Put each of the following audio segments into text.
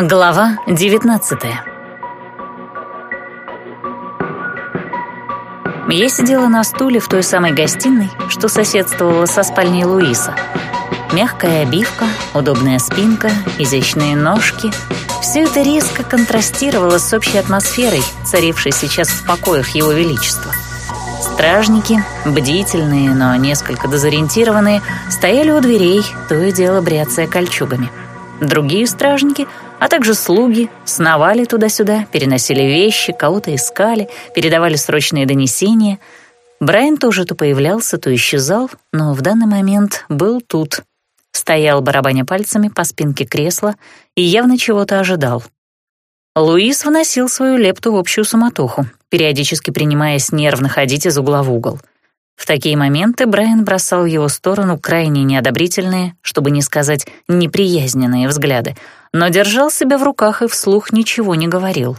Глава 19 Я сидела на стуле в той самой гостиной, что соседствовала со спальней Луиса. Мягкая обивка, удобная спинка, изящные ножки — все это резко контрастировало с общей атмосферой, царившей сейчас в покоях Его Величества. Стражники, бдительные, но несколько дезориентированные, стояли у дверей, то и дело бряцая кольчугами. Другие стражники — а также слуги сновали туда-сюда, переносили вещи, кого-то искали, передавали срочные донесения. Брайан тоже то появлялся, то исчезал, но в данный момент был тут. Стоял, барабаня пальцами по спинке кресла и явно чего-то ожидал. Луис вносил свою лепту в общую суматоху, периодически принимаясь нервно ходить из угла в угол. В такие моменты Брайан бросал в его сторону крайне неодобрительные, чтобы не сказать неприязненные взгляды, но держал себя в руках и вслух ничего не говорил.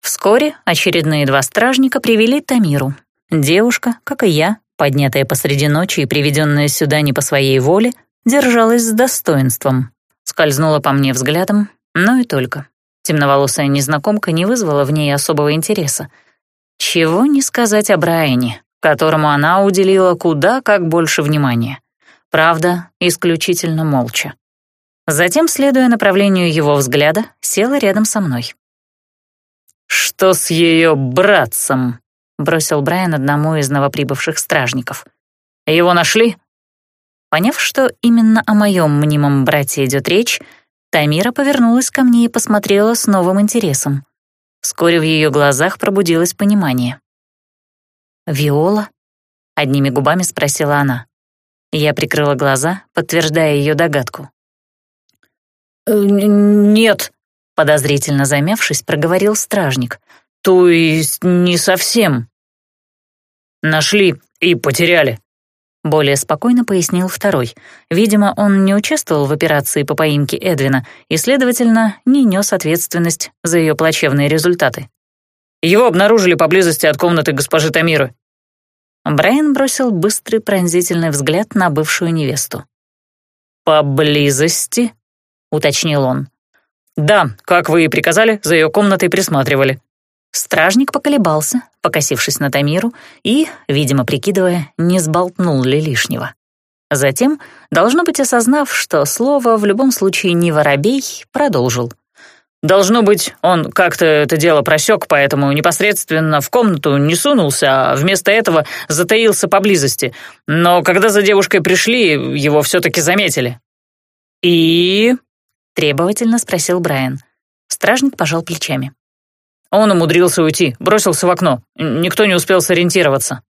Вскоре очередные два стражника привели Тамиру. Девушка, как и я, поднятая посреди ночи и приведенная сюда не по своей воле, держалась с достоинством. Скользнула по мне взглядом, но и только. Темноволосая незнакомка не вызвала в ней особого интереса. Чего не сказать о Брайане, которому она уделила куда как больше внимания. Правда, исключительно молча. Затем, следуя направлению его взгляда, села рядом со мной. «Что с ее братцем?» — бросил Брайан одному из новоприбывших стражников. «Его нашли?» Поняв, что именно о моем мнимом брате идет речь, Тамира повернулась ко мне и посмотрела с новым интересом. Вскоре в ее глазах пробудилось понимание. «Виола?» — одними губами спросила она. Я прикрыла глаза, подтверждая ее догадку. «Э, «Нет», — подозрительно замявшись, проговорил стражник. «То есть не совсем». «Нашли и потеряли», — более спокойно пояснил второй. Видимо, он не участвовал в операции по поимке Эдвина и, следовательно, не нес ответственность за ее плачевные результаты. Его обнаружили поблизости от комнаты госпожи Тамиры». Брайан бросил быстрый пронзительный взгляд на бывшую невесту. «Поблизости?» — уточнил он. «Да, как вы и приказали, за ее комнатой присматривали». Стражник поколебался, покосившись на Тамиру и, видимо, прикидывая, не сболтнул ли лишнего. Затем, должно быть осознав, что слово в любом случае не воробей, продолжил — Должно быть, он как-то это дело просек, поэтому непосредственно в комнату не сунулся, а вместо этого затаился поблизости. Но когда за девушкой пришли, его все-таки заметили. «И?» — требовательно спросил Брайан. Стражник пожал плечами. Он умудрился уйти, бросился в окно. Никто не успел сориентироваться.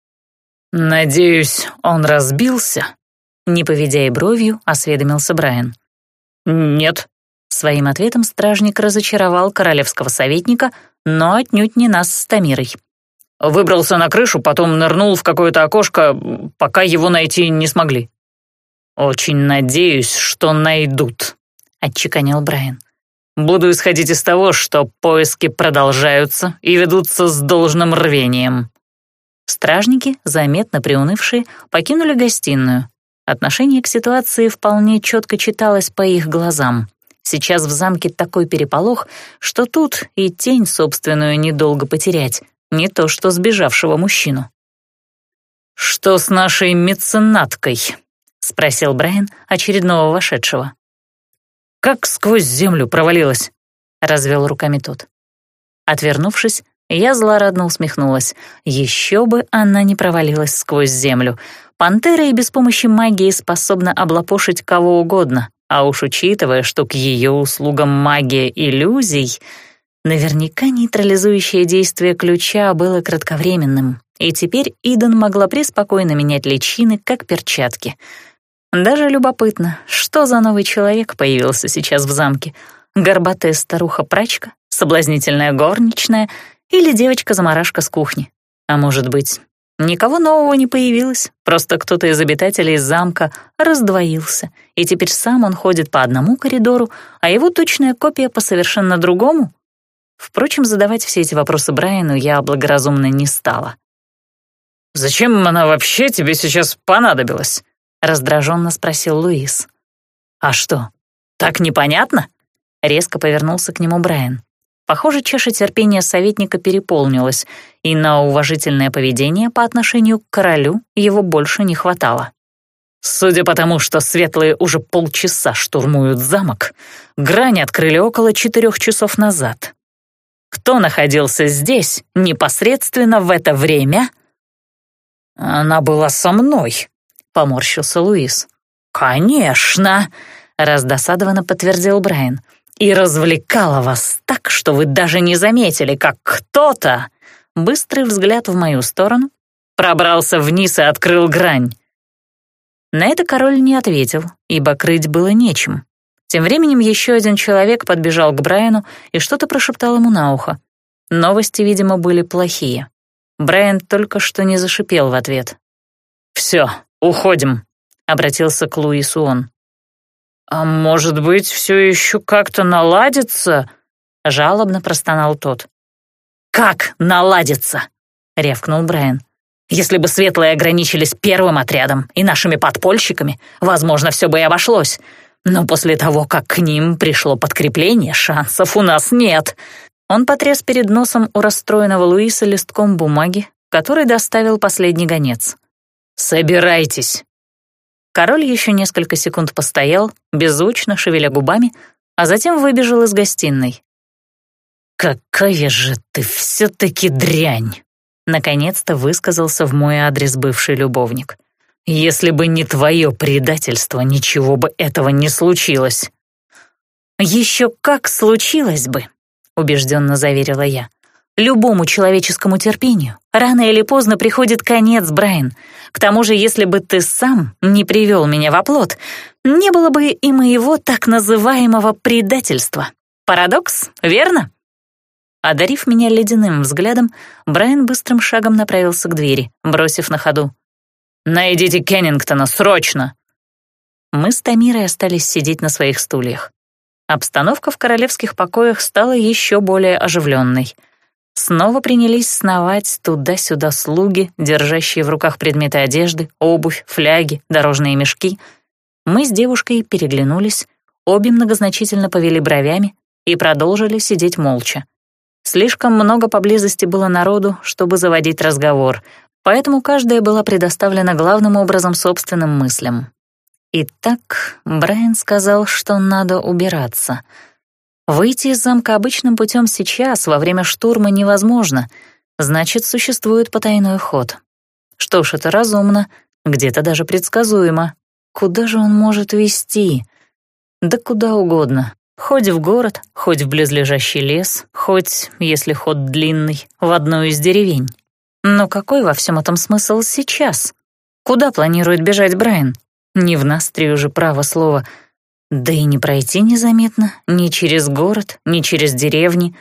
«Надеюсь, он разбился?» Не поведя и бровью, осведомился Брайан. «Нет», Своим ответом стражник разочаровал королевского советника, но отнюдь не нас с Тамирой. Выбрался на крышу, потом нырнул в какое-то окошко, пока его найти не смогли. «Очень надеюсь, что найдут», — отчеканил Брайан. «Буду исходить из того, что поиски продолжаются и ведутся с должным рвением». Стражники, заметно приунывшие, покинули гостиную. Отношение к ситуации вполне четко читалось по их глазам. Сейчас в замке такой переполох, что тут и тень собственную недолго потерять, не то что сбежавшего мужчину. «Что с нашей меценаткой?» — спросил Брайан очередного вошедшего. «Как сквозь землю провалилась?» — развел руками тот. Отвернувшись, я злорадно усмехнулась. Еще бы она не провалилась сквозь землю. Пантера и без помощи магии способна облапошить кого угодно. А уж учитывая, что к ее услугам магия иллюзий, наверняка нейтрализующее действие ключа было кратковременным, и теперь Иден могла преспокойно менять личины, как перчатки. Даже любопытно, что за новый человек появился сейчас в замке? Горбатая старуха-прачка, соблазнительная горничная или девочка-замарашка с кухни? А может быть, Никого нового не появилось, просто кто-то из обитателей замка раздвоился, и теперь сам он ходит по одному коридору, а его точная копия по совершенно другому. Впрочем, задавать все эти вопросы Брайану я благоразумно не стала. «Зачем она вообще тебе сейчас понадобилась?» — раздраженно спросил Луис. «А что, так непонятно?» Резко повернулся к нему Брайан. Похоже, чаша терпения советника переполнилась, и на уважительное поведение по отношению к королю его больше не хватало. Судя по тому, что светлые уже полчаса штурмуют замок, грань открыли около четырех часов назад. Кто находился здесь непосредственно в это время? Она была со мной, — поморщился Луис. «Конечно!» — раздосадованно подтвердил Брайан и развлекала вас так, что вы даже не заметили, как кто-то, быстрый взгляд в мою сторону, пробрался вниз и открыл грань. На это король не ответил, ибо крыть было нечем. Тем временем еще один человек подбежал к Брайану и что-то прошептал ему на ухо. Новости, видимо, были плохие. Брайан только что не зашипел в ответ. «Все, уходим», — обратился к Луису он. «А может быть, все еще как-то наладится?» — жалобно простонал тот. «Как наладится?» — рявкнул Брайан. «Если бы светлые ограничились первым отрядом и нашими подпольщиками, возможно, все бы и обошлось. Но после того, как к ним пришло подкрепление, шансов у нас нет». Он потряс перед носом у расстроенного Луиса листком бумаги, который доставил последний гонец. «Собирайтесь!» Король еще несколько секунд постоял, беззвучно шевеля губами, а затем выбежал из гостиной. «Какая же ты все-таки дрянь!» Наконец-то высказался в мой адрес бывший любовник. «Если бы не твое предательство, ничего бы этого не случилось». «Еще как случилось бы», — убежденно заверила я. Любому человеческому терпению рано или поздно приходит конец, Брайан. К тому же, если бы ты сам не привел меня в оплот, не было бы и моего так называемого предательства. Парадокс, верно? Одарив меня ледяным взглядом, Брайан быстрым шагом направился к двери, бросив на ходу. «Найдите Кеннингтона, срочно!» Мы с Тамирой остались сидеть на своих стульях. Обстановка в королевских покоях стала еще более оживленной — Снова принялись сновать туда-сюда слуги, держащие в руках предметы одежды, обувь, фляги, дорожные мешки. Мы с девушкой переглянулись, обе многозначительно повели бровями и продолжили сидеть молча. Слишком много поблизости было народу, чтобы заводить разговор, поэтому каждая была предоставлена главным образом собственным мыслям. Итак, Брайан сказал, что надо убираться — Выйти из замка обычным путем сейчас, во время штурма, невозможно. Значит, существует потайной ход. Что ж, это разумно, где-то даже предсказуемо. Куда же он может вести? Да куда угодно. Хоть в город, хоть в близлежащий лес, хоть, если ход длинный, в одну из деревень. Но какой во всем этом смысл сейчас? Куда планирует бежать Брайан? Не в Настрию же право слова — да и не пройти незаметно ни через город, ни через деревни.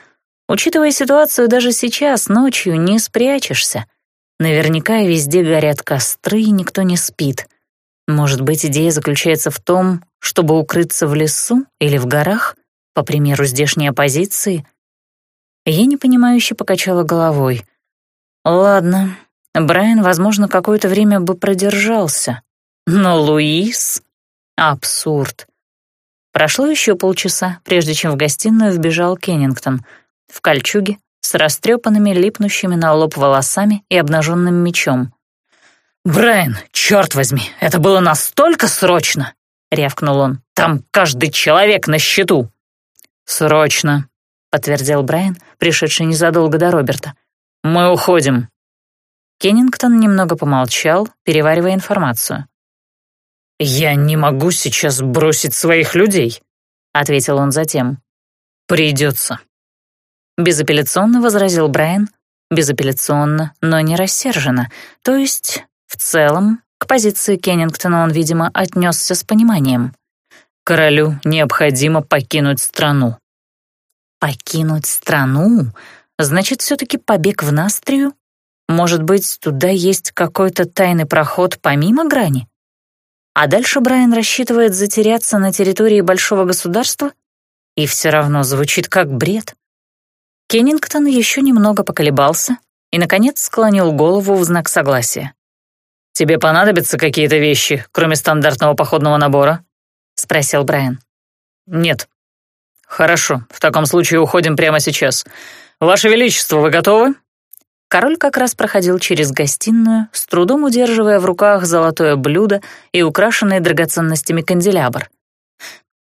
Учитывая ситуацию, даже сейчас ночью не спрячешься. Наверняка везде горят костры, и никто не спит. Может быть, идея заключается в том, чтобы укрыться в лесу или в горах, по примеру здешней оппозиции? Я непонимающе покачала головой. Ладно, Брайан, возможно, какое-то время бы продержался. Но Луис — абсурд. Прошло еще полчаса, прежде чем в гостиную вбежал Кеннингтон в кольчуге с растрепанными, липнущими на лоб волосами и обнаженным мечом. «Брайан, черт возьми, это было настолько срочно!» — рявкнул он. «Там каждый человек на счету!» «Срочно!» — подтвердил Брайан, пришедший незадолго до Роберта. «Мы уходим!» Кеннингтон немного помолчал, переваривая информацию. «Я не могу сейчас бросить своих людей», — ответил он затем. «Придется». Безапелляционно возразил Брайан, безапелляционно, но не рассерженно, то есть, в целом, к позиции Кеннингтона он, видимо, отнесся с пониманием. «Королю необходимо покинуть страну». «Покинуть страну? Значит, все-таки побег в Настрию? Может быть, туда есть какой-то тайный проход помимо грани?» А дальше Брайан рассчитывает затеряться на территории большого государства? И все равно звучит как бред. Кеннингтон еще немного поколебался и, наконец, склонил голову в знак согласия. «Тебе понадобятся какие-то вещи, кроме стандартного походного набора?» — спросил Брайан. «Нет». «Хорошо, в таком случае уходим прямо сейчас. Ваше Величество, вы готовы?» Король как раз проходил через гостиную, с трудом удерживая в руках золотое блюдо и украшенный драгоценностями канделябр.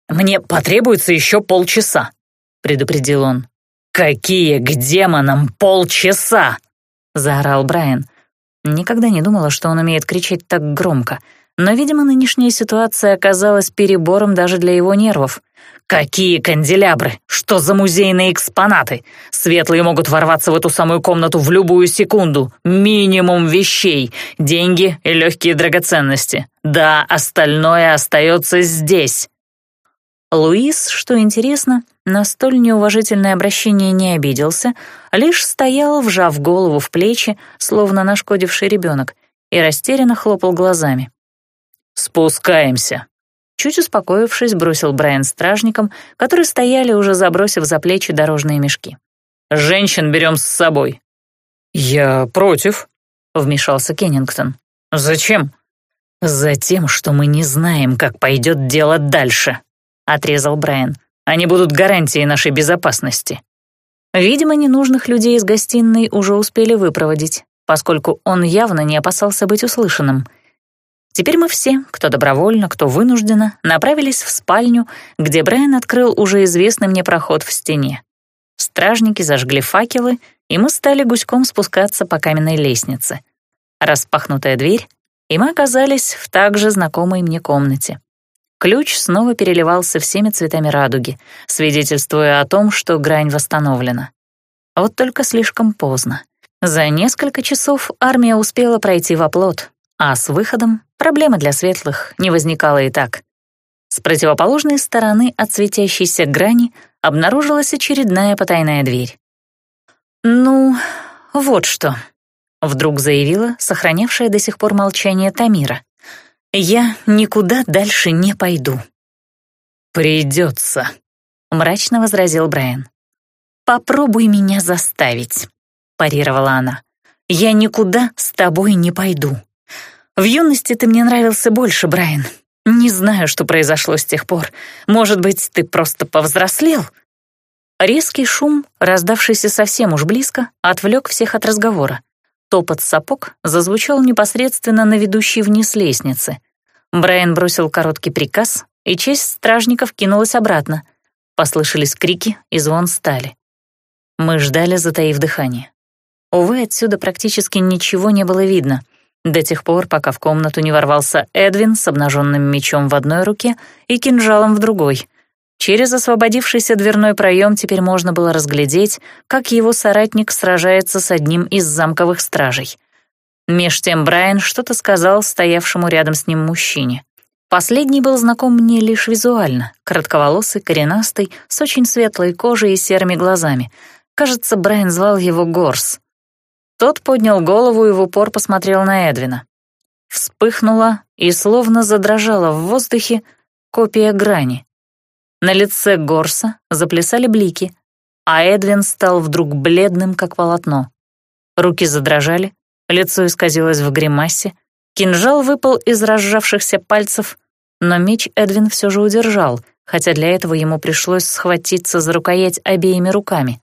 «Мне потребуется еще полчаса», — предупредил он. «Какие к демонам полчаса?» — заорал Брайан. Никогда не думала, что он умеет кричать так громко, но, видимо, нынешняя ситуация оказалась перебором даже для его нервов. «Какие канделябры! Что за музейные экспонаты? Светлые могут ворваться в эту самую комнату в любую секунду. Минимум вещей, деньги и легкие драгоценности. Да, остальное остается здесь». Луис, что интересно, на столь неуважительное обращение не обиделся, лишь стоял, вжав голову в плечи, словно нашкодивший ребенок, и растерянно хлопал глазами. «Спускаемся», Чуть успокоившись, бросил Брайан стражникам, которые стояли, уже забросив за плечи дорожные мешки. «Женщин берем с собой». «Я против», — вмешался Кеннингтон. «Зачем?» «Затем, что мы не знаем, как пойдет дело дальше», — отрезал Брайан. «Они будут гарантией нашей безопасности». Видимо, ненужных людей из гостиной уже успели выпроводить, поскольку он явно не опасался быть услышанным — Теперь мы все, кто добровольно, кто вынужденно, направились в спальню, где Брайан открыл уже известный мне проход в стене. Стражники зажгли факелы, и мы стали гуськом спускаться по каменной лестнице. Распахнутая дверь, и мы оказались в также знакомой мне комнате. Ключ снова переливался всеми цветами радуги, свидетельствуя о том, что грань восстановлена. Вот только слишком поздно. За несколько часов армия успела пройти в оплот, а с выходом проблемы для светлых не возникало и так. С противоположной стороны от светящейся грани обнаружилась очередная потайная дверь. «Ну, вот что», — вдруг заявила сохранявшая до сих пор молчание Тамира. «Я никуда дальше не пойду». «Придется», — мрачно возразил Брайан. «Попробуй меня заставить», — парировала она. «Я никуда с тобой не пойду». В юности ты мне нравился больше, Брайан. Не знаю, что произошло с тех пор. Может быть, ты просто повзрослел?» Резкий шум, раздавшийся совсем уж близко, отвлек всех от разговора. Топот сапог зазвучал непосредственно на ведущей вниз лестнице. Брайан бросил короткий приказ, и честь стражников кинулась обратно. Послышались крики и звон стали. Мы ждали, затаив дыхание. Увы, отсюда практически ничего не было видно — до тех пор, пока в комнату не ворвался Эдвин с обнаженным мечом в одной руке и кинжалом в другой. Через освободившийся дверной проем теперь можно было разглядеть, как его соратник сражается с одним из замковых стражей. Меж тем Брайан что-то сказал стоявшему рядом с ним мужчине. Последний был знаком мне лишь визуально, коротковолосый, коренастый, с очень светлой кожей и серыми глазами. Кажется, Брайан звал его Горс. Тот поднял голову и в упор посмотрел на Эдвина. Вспыхнула и словно задрожала в воздухе копия грани. На лице Горса заплясали блики, а Эдвин стал вдруг бледным, как полотно. Руки задрожали, лицо исказилось в гримасе, кинжал выпал из разжавшихся пальцев, но меч Эдвин все же удержал, хотя для этого ему пришлось схватиться за рукоять обеими руками.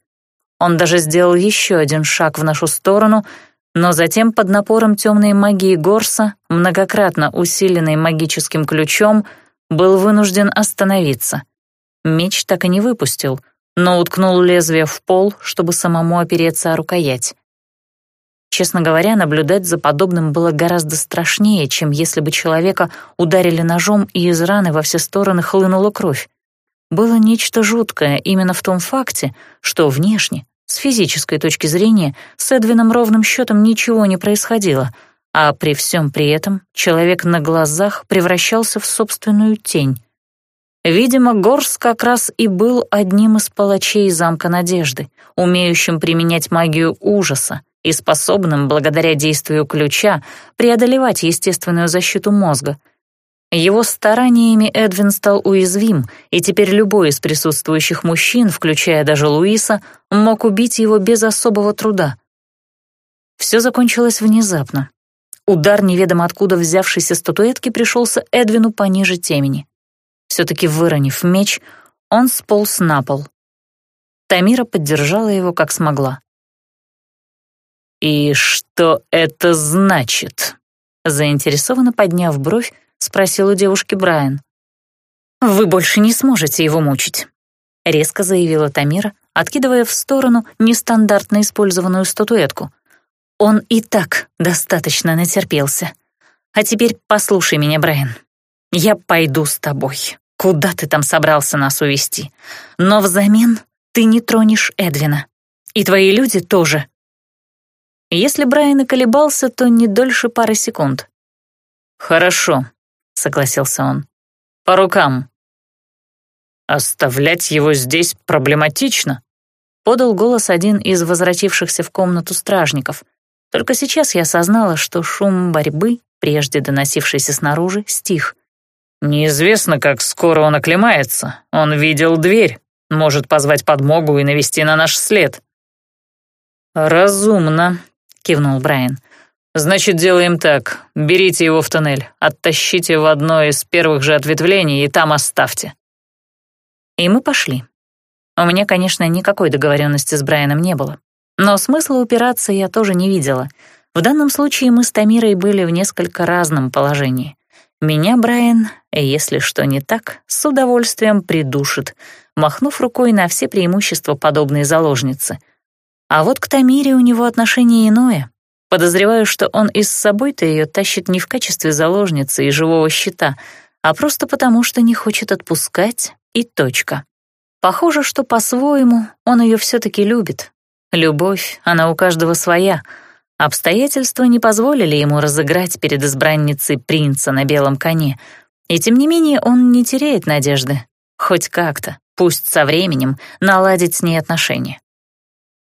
Он даже сделал еще один шаг в нашу сторону, но затем под напором темной магии Горса, многократно усиленной магическим ключом, был вынужден остановиться. Меч так и не выпустил, но уткнул лезвие в пол, чтобы самому опереться о рукоять. Честно говоря, наблюдать за подобным было гораздо страшнее, чем если бы человека ударили ножом и из раны во все стороны хлынула кровь. Было нечто жуткое именно в том факте, что внешне, с физической точки зрения, с Эдвином ровным счетом ничего не происходило, а при всем при этом человек на глазах превращался в собственную тень. Видимо, Горс как раз и был одним из палачей замка Надежды, умеющим применять магию ужаса и способным, благодаря действию ключа, преодолевать естественную защиту мозга — его стараниями Эдвин стал уязвим, и теперь любой из присутствующих мужчин, включая даже Луиса, мог убить его без особого труда. Все закончилось внезапно. Удар неведомо откуда взявшейся статуэтки пришелся Эдвину пониже темени. Все-таки выронив меч, Он сполз на пол. Тамира поддержала его как смогла. «И что это значит?» Заинтересованно подняв бровь, спросил у девушки Брайан. «Вы больше не сможете его мучить», — резко заявила Тамира, откидывая в сторону нестандартно использованную статуэтку. «Он и так достаточно натерпелся. А теперь послушай меня, Брайан. Я пойду с тобой. Куда ты там собрался нас увести? Но взамен ты не тронешь Эдвина. И твои люди тоже». Если Брайан и колебался, то не дольше пары секунд. «Хорошо», — согласился он. «По рукам». «Оставлять его здесь проблематично», — подал голос один из возвратившихся в комнату стражников. Только сейчас я осознала, что шум борьбы, прежде доносившийся снаружи, стих. «Неизвестно, как скоро он оклемается. Он видел дверь, может позвать подмогу и навести на наш след». «Разумно», — кивнул Брайан. «Значит, делаем так. Берите его в тоннель, оттащите в одно из первых же ответвлений и там оставьте». И мы пошли. У меня, конечно, никакой договоренности с Брайаном не было. Но смысла упираться я тоже не видела. В данном случае мы с Тамирой были в несколько разном положении. Меня Брайан, если что не так, с удовольствием придушит, махнув рукой на все преимущества подобной заложницы. А вот к Тамире у него отношение иное. Подозреваю, что он и с собой-то ее тащит не в качестве заложницы и живого щита, а просто потому, что не хочет отпускать, и точка. Похоже, что по-своему он ее все-таки любит. Любовь, она у каждого своя. Обстоятельства не позволили ему разыграть перед избранницей принца на белом коне, и тем не менее он не теряет надежды. Хоть как-то, пусть со временем, наладить с ней отношения.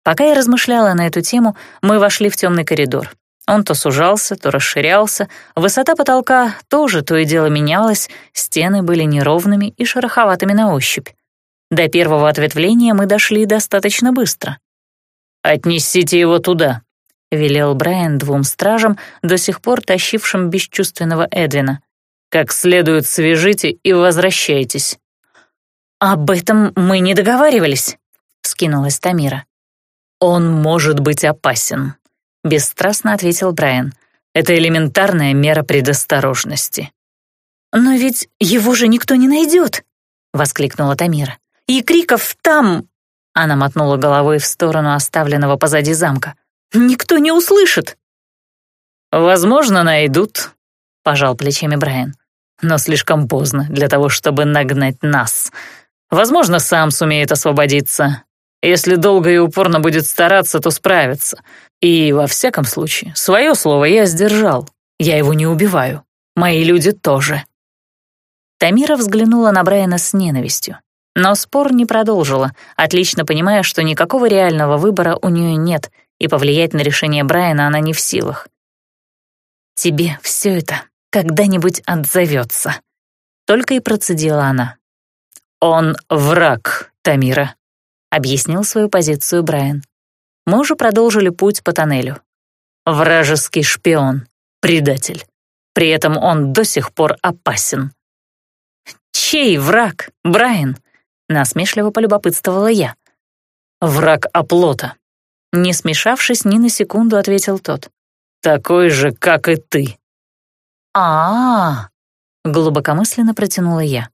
Пока я размышляла на эту тему, мы вошли в темный коридор. Он то сужался, то расширялся, высота потолка тоже то и дело менялась, стены были неровными и шероховатыми на ощупь. До первого ответвления мы дошли достаточно быстро. «Отнесите его туда», — велел Брайан двум стражам, до сих пор тащившим бесчувственного Эдвина. «Как следует свяжите и возвращайтесь». «Об этом мы не договаривались», — вскинулась Тамира. «Он может быть опасен», — бесстрастно ответил Брайан. «Это элементарная мера предосторожности». «Но ведь его же никто не найдет», — воскликнула Тамира. «И криков там...» Она мотнула головой в сторону оставленного позади замка. «Никто не услышит!» «Возможно, найдут», — пожал плечами Брайан. «Но слишком поздно для того, чтобы нагнать нас. Возможно, сам сумеет освободиться. Если долго и упорно будет стараться, то справится. И, во всяком случае, свое слово я сдержал. Я его не убиваю. Мои люди тоже». Тамира взглянула на Брайана с ненавистью. Но спор не продолжила, отлично понимая, что никакого реального выбора у нее нет, и повлиять на решение Брайана она не в силах. «Тебе все это когда-нибудь отзовется», — только и процедила она. «Он враг, Тамира», — объяснил свою позицию Брайан. Мы уже продолжили путь по тоннелю. «Вражеский шпион, предатель. При этом он до сих пор опасен». «Чей враг, Брайан?» — насмешливо полюбопытствовала я. «Враг оплота», — не смешавшись ни на секунду, ответил тот. «Такой же, как и ты». «А-а-а», — глубокомысленно протянула я.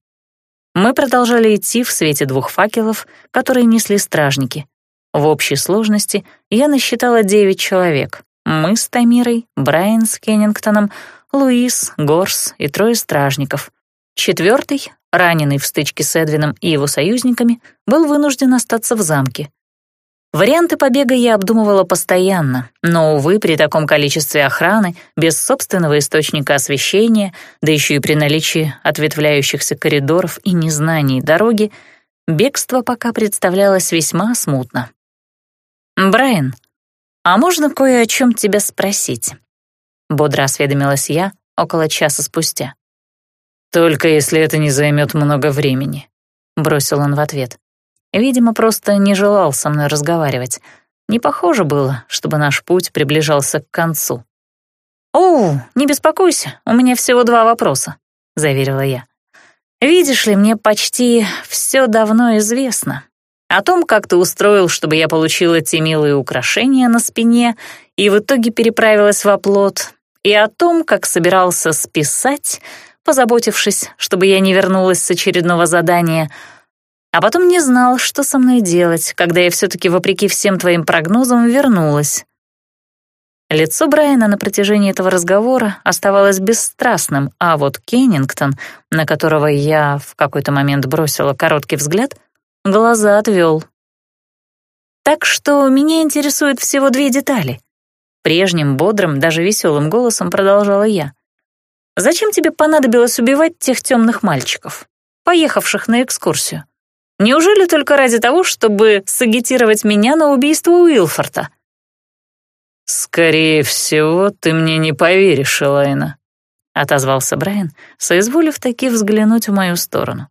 Мы продолжали идти в свете двух факелов, которые несли стражники. В общей сложности я насчитала девять человек. Мы с Тамирой, Брайан с Кеннингтоном, Луис, Горс и трое стражников. Четвертый, раненый в стычке с Эдвином и его союзниками, был вынужден остаться в замке. Варианты побега я обдумывала постоянно, но, увы, при таком количестве охраны, без собственного источника освещения, да еще и при наличии ответвляющихся коридоров и незнании дороги, бегство пока представлялось весьма смутно. «Брайан, а можно кое о чем тебя спросить?» Бодро осведомилась я около часа спустя. «Только если это не займет много времени», — бросил он в ответ. Видимо, просто не желал со мной разговаривать. Не похоже было, чтобы наш путь приближался к концу. «О, не беспокойся, у меня всего два вопроса», — заверила я. Видишь ли, мне почти все давно известно. О том, как ты устроил, чтобы я получила те милые украшения на спине и в итоге переправилась в оплот, и о том, как собирался списать, позаботившись, чтобы я не вернулась с очередного задания, а потом не знал, что со мной делать, когда я все-таки, вопреки всем твоим прогнозам, вернулась. Лицо Брайана на протяжении этого разговора оставалось бесстрастным, а вот Кеннингтон, на которого я в какой-то момент бросила короткий взгляд, глаза отвел. «Так что меня интересуют всего две детали». Прежним, бодрым, даже веселым голосом продолжала я. «Зачем тебе понадобилось убивать тех темных мальчиков, поехавших на экскурсию? Неужели только ради того, чтобы сагитировать меня на убийство Уилфорта?» «Скорее всего, ты мне не поверишь, Элайна», — отозвался Брайан, соизволив таки взглянуть в мою сторону.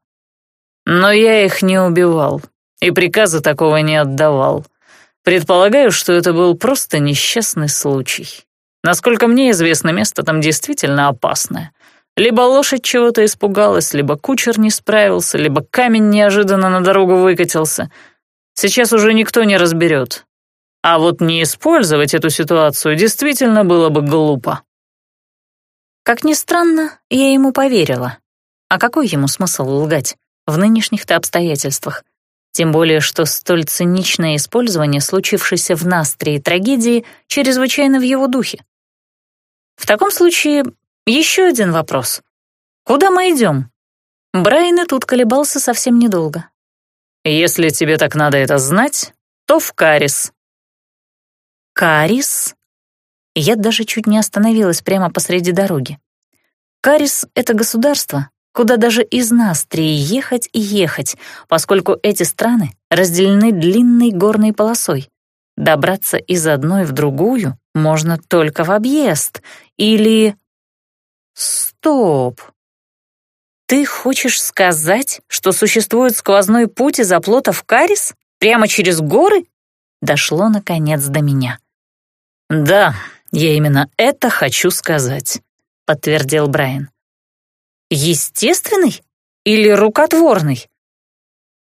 «Но я их не убивал и приказа такого не отдавал. Предполагаю, что это был просто несчастный случай. Насколько мне известно, место там действительно опасное. Либо лошадь чего-то испугалась, либо кучер не справился, либо камень неожиданно на дорогу выкатился. Сейчас уже никто не разберет, а вот не использовать эту ситуацию действительно было бы глупо. Как ни странно, я ему поверила. А какой ему смысл лгать в нынешних-то обстоятельствах? Тем более, что столь циничное использование случившейся в Настрии трагедии чрезвычайно в его духе. В таком случае еще один вопрос. Куда мы идем? Брайан и тут колебался совсем недолго. Если тебе так надо это знать, то в Карис, Карис? Я даже чуть не остановилась прямо посреди дороги. Карис — это государство, куда даже из Настрии ехать и ехать, поскольку эти страны разделены длинной горной полосой. Добраться из одной в другую можно только в объезд. Или... Стоп. Ты хочешь сказать, что существует сквозной путь из оплота в Карис? Прямо через горы? Дошло, наконец, до меня. «Да, я именно это хочу сказать», — подтвердил Брайан. «Естественный или рукотворный?»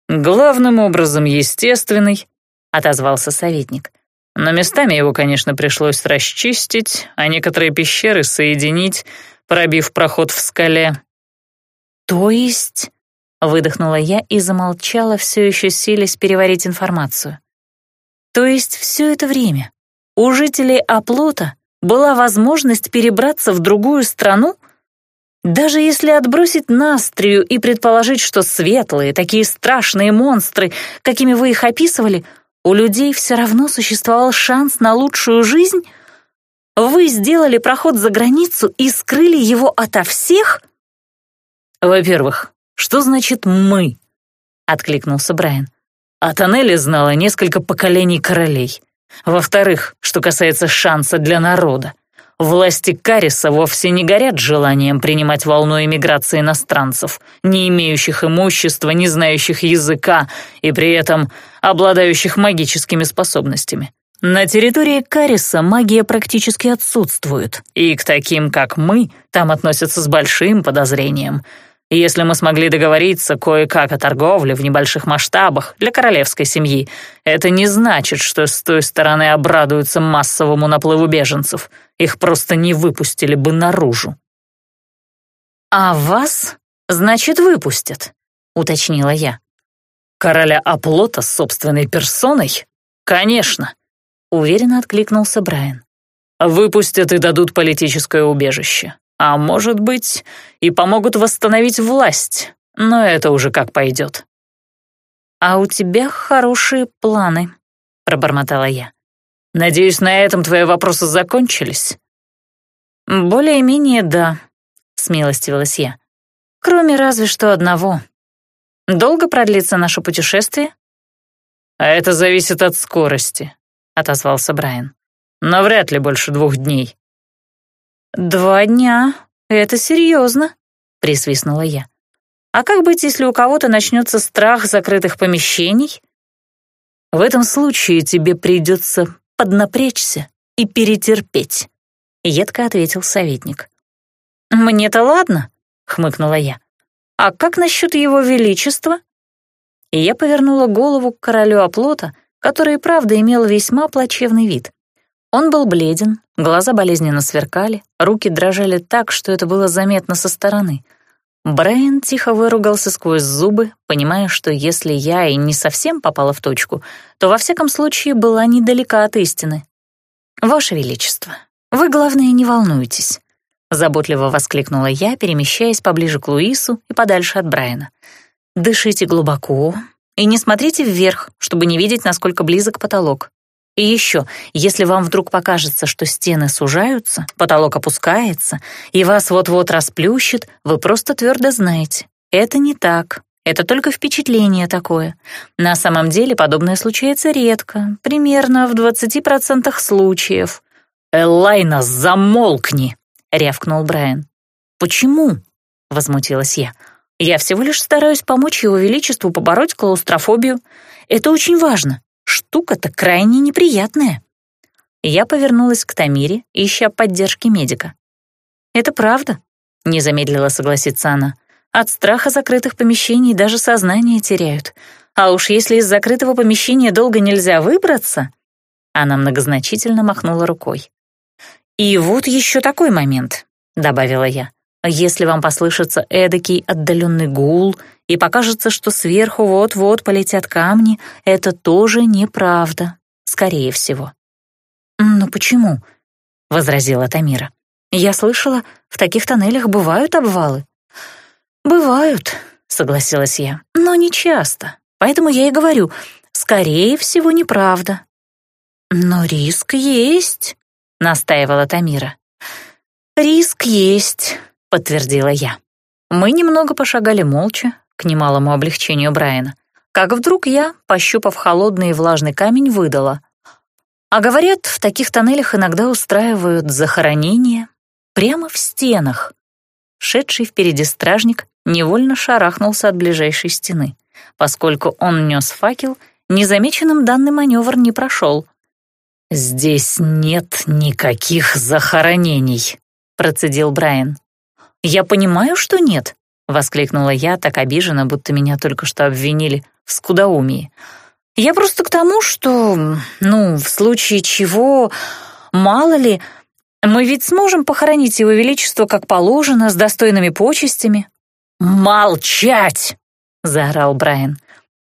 «Главным образом естественный», — отозвался советник. «Но местами его, конечно, пришлось расчистить, а некоторые пещеры соединить, пробив проход в скале». «То есть...» — выдохнула я и замолчала, все еще силясь переварить информацию. «То есть все это время у жителей оплота была возможность перебраться в другую страну? Даже если отбросить Настрию и предположить, что светлые, такие страшные монстры, какими вы их описывали, у людей все равно существовал шанс на лучшую жизнь? Вы сделали проход за границу и скрыли его ото всех? Во-первых, что значит «мы»? — откликнулся Брайан. О тоннеле знало несколько поколений королей. Во-вторых, что касается шанса для народа, власти Кариса вовсе не горят желанием принимать волну эмиграции иностранцев, не имеющих имущества, не знающих языка и при этом обладающих магическими способностями. На территории Кариса магия практически отсутствует, и к таким, как мы, там относятся с большим подозрением — если мы смогли договориться кое-как о торговле в небольших масштабах для королевской семьи, это не значит, что с той стороны обрадуются массовому наплыву беженцев. Их просто не выпустили бы наружу. «А вас, значит, выпустят», — уточнила я. «Короля оплота с собственной персоной? Конечно», — уверенно откликнулся Брайан. «Выпустят и дадут политическое убежище а может быть, и помогут восстановить власть, но это уже как пойдет. «А у тебя хорошие планы», — пробормотала я. «Надеюсь, на этом твои вопросы закончились?» «Более-менее да», — смилостивилась я. «Кроме разве что одного. Долго продлится наше путешествие?» «А это зависит от скорости», — отозвался Брайан. «Но вряд ли больше двух дней». «Два дня? Это серьезно», — присвистнула я. «А как быть, если у кого-то начнется страх закрытых помещений?» «В этом случае тебе придется поднапрячься и перетерпеть», — едко ответил советник. «Мне-то ладно», — хмыкнула я. А как насчет его величества?» И я повернула голову к королю оплота, который правда имел весьма плачевный вид. Он был бледен, глаза болезненно сверкали, руки дрожали так, что это было заметно со стороны. Брайан тихо выругался сквозь зубы, понимая, что если я и не совсем попала в точку, то во всяком случае была недалека от истины. «Ваше Величество, вы, главное, не волнуйтесь», — заботливо воскликнула я, перемещаясь поближе к Луису и подальше от Брайана. «Дышите глубоко и не смотрите вверх, чтобы не видеть, насколько близок потолок. И еще, если вам вдруг покажется, что стены сужаются, потолок опускается, и вас вот-вот расплющит, вы просто твердо знаете. Это не так. Это только впечатление такое. На самом деле подобное случается редко, примерно в 20% случаев. «Элайна, замолкни!» — рявкнул Брайан. «Почему?» — возмутилась я. «Я всего лишь стараюсь помочь его величеству побороть клаустрофобию. Это очень важно. Штука-то крайне неприятная. Я повернулась к Тамире, ища поддержки медика. «Это правда», — не замедлила согласиться она. «От страха закрытых помещений даже сознание теряют. А уж если из закрытого помещения долго нельзя выбраться...» Она многозначительно махнула рукой. «И вот еще такой момент», — добавила я. «Если вам послышится эдакий отдаленный гул и покажется, что сверху вот-вот полетят камни, это тоже неправда, скорее всего. «Ну почему?» — возразила Тамира. «Я слышала, в таких тоннелях бывают обвалы». «Бывают», — согласилась я, — «но не часто. Поэтому я и говорю, скорее всего, неправда». «Но риск есть», — настаивала Тамира. «Риск есть», — подтвердила я. Мы немного пошагали молча, к немалому облегчению Брайана, как вдруг я, пощупав холодный и влажный камень, выдала. А говорят, в таких тоннелях иногда устраивают захоронения прямо в стенах. Шедший впереди стражник невольно шарахнулся от ближайшей стены. Поскольку он нес факел, незамеченным данный маневр не прошел. «Здесь нет никаких захоронений», — процедил Брайан. «Я понимаю, что нет», — воскликнула я, так обижена, будто меня только что обвинили в скудоумии. «Я просто к тому, что, ну, в случае чего, мало ли, мы ведь сможем похоронить его величество как положено, с достойными почестями». «Молчать!» — заорал Брайан.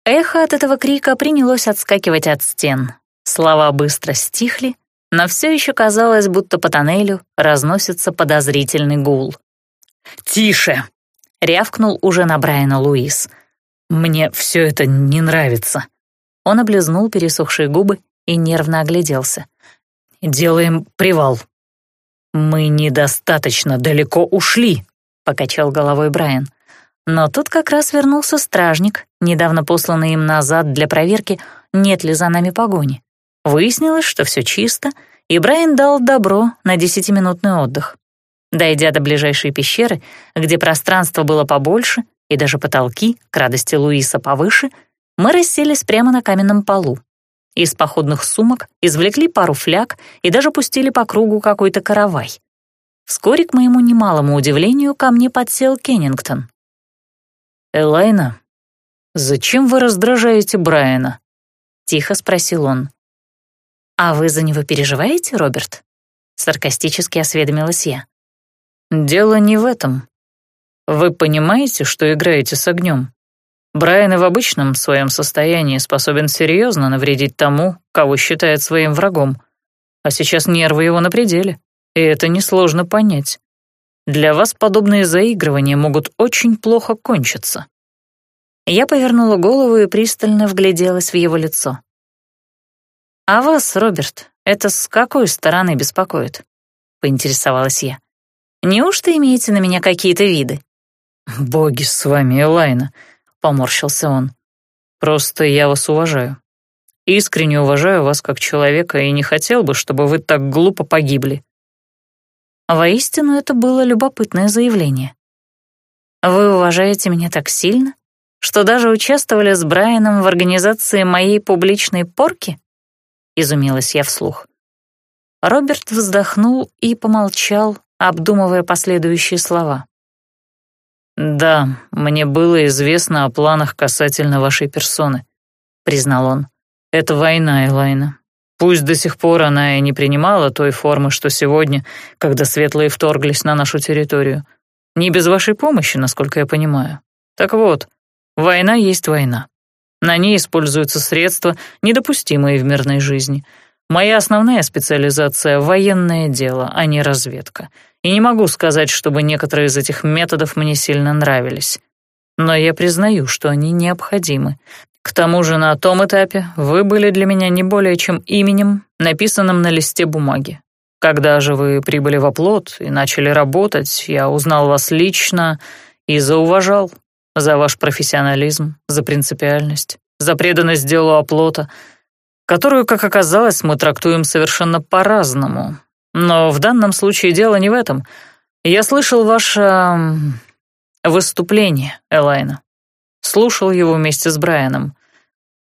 Эхо от этого крика принялось отскакивать от стен. Слова быстро стихли, но все еще казалось, будто по тоннелю разносится подозрительный гул. «Тише!» рявкнул уже на Брайана Луис. «Мне все это не нравится». Он облизнул пересохшие губы и нервно огляделся. «Делаем привал». «Мы недостаточно далеко ушли», — покачал головой Брайан. Но тут как раз вернулся стражник, недавно посланный им назад для проверки, нет ли за нами погони. Выяснилось, что все чисто, и Брайан дал добро на десятиминутный отдых. Дойдя до ближайшей пещеры, где пространство было побольше и даже потолки, к радости Луиса, повыше, мы расселись прямо на каменном полу. Из походных сумок извлекли пару фляг и даже пустили по кругу какой-то каравай. Вскоре, к моему немалому удивлению, ко мне подсел Кеннингтон. «Элайна, зачем вы раздражаете Брайана?» — тихо спросил он. «А вы за него переживаете, Роберт?» — саркастически осведомилась я. «Дело не в этом. Вы понимаете, что играете с огнем? Брайан и в обычном своем состоянии способен серьезно навредить тому, кого считает своим врагом. А сейчас нервы его на пределе, и это несложно понять. Для вас подобные заигрывания могут очень плохо кончиться». Я повернула голову и пристально вгляделась в его лицо. «А вас, Роберт, это с какой стороны беспокоит?» — поинтересовалась я. Неужто имеете на меня какие-то виды?» «Боги с вами, Элайна», — поморщился он. «Просто я вас уважаю. Искренне уважаю вас как человека и не хотел бы, чтобы вы так глупо погибли». Воистину, это было любопытное заявление. «Вы уважаете меня так сильно, что даже участвовали с Брайаном в организации моей публичной порки?» — изумилась я вслух. Роберт вздохнул и помолчал, обдумывая последующие слова. «Да, мне было известно о планах касательно вашей персоны», — признал он. «Это война, Элайна. Пусть до сих пор она и не принимала той формы, что сегодня, когда светлые вторглись на нашу территорию. Не без вашей помощи, насколько я понимаю. Так вот, война есть война. На ней используются средства, недопустимые в мирной жизни. Моя основная специализация — военное дело, а не разведка. И не могу сказать, чтобы некоторые из этих методов мне сильно нравились. Но я признаю, что они необходимы. К тому же на том этапе вы были для меня не более чем именем, написанным на листе бумаги. Когда же вы прибыли в оплот и начали работать, я узнал вас лично и зауважал за ваш профессионализм, за принципиальность, за преданность делу оплота, которую, как оказалось, мы трактуем совершенно по-разному. Но в данном случае дело не в этом. Я слышал ваше выступление, Элайна. Слушал его вместе с Брайаном.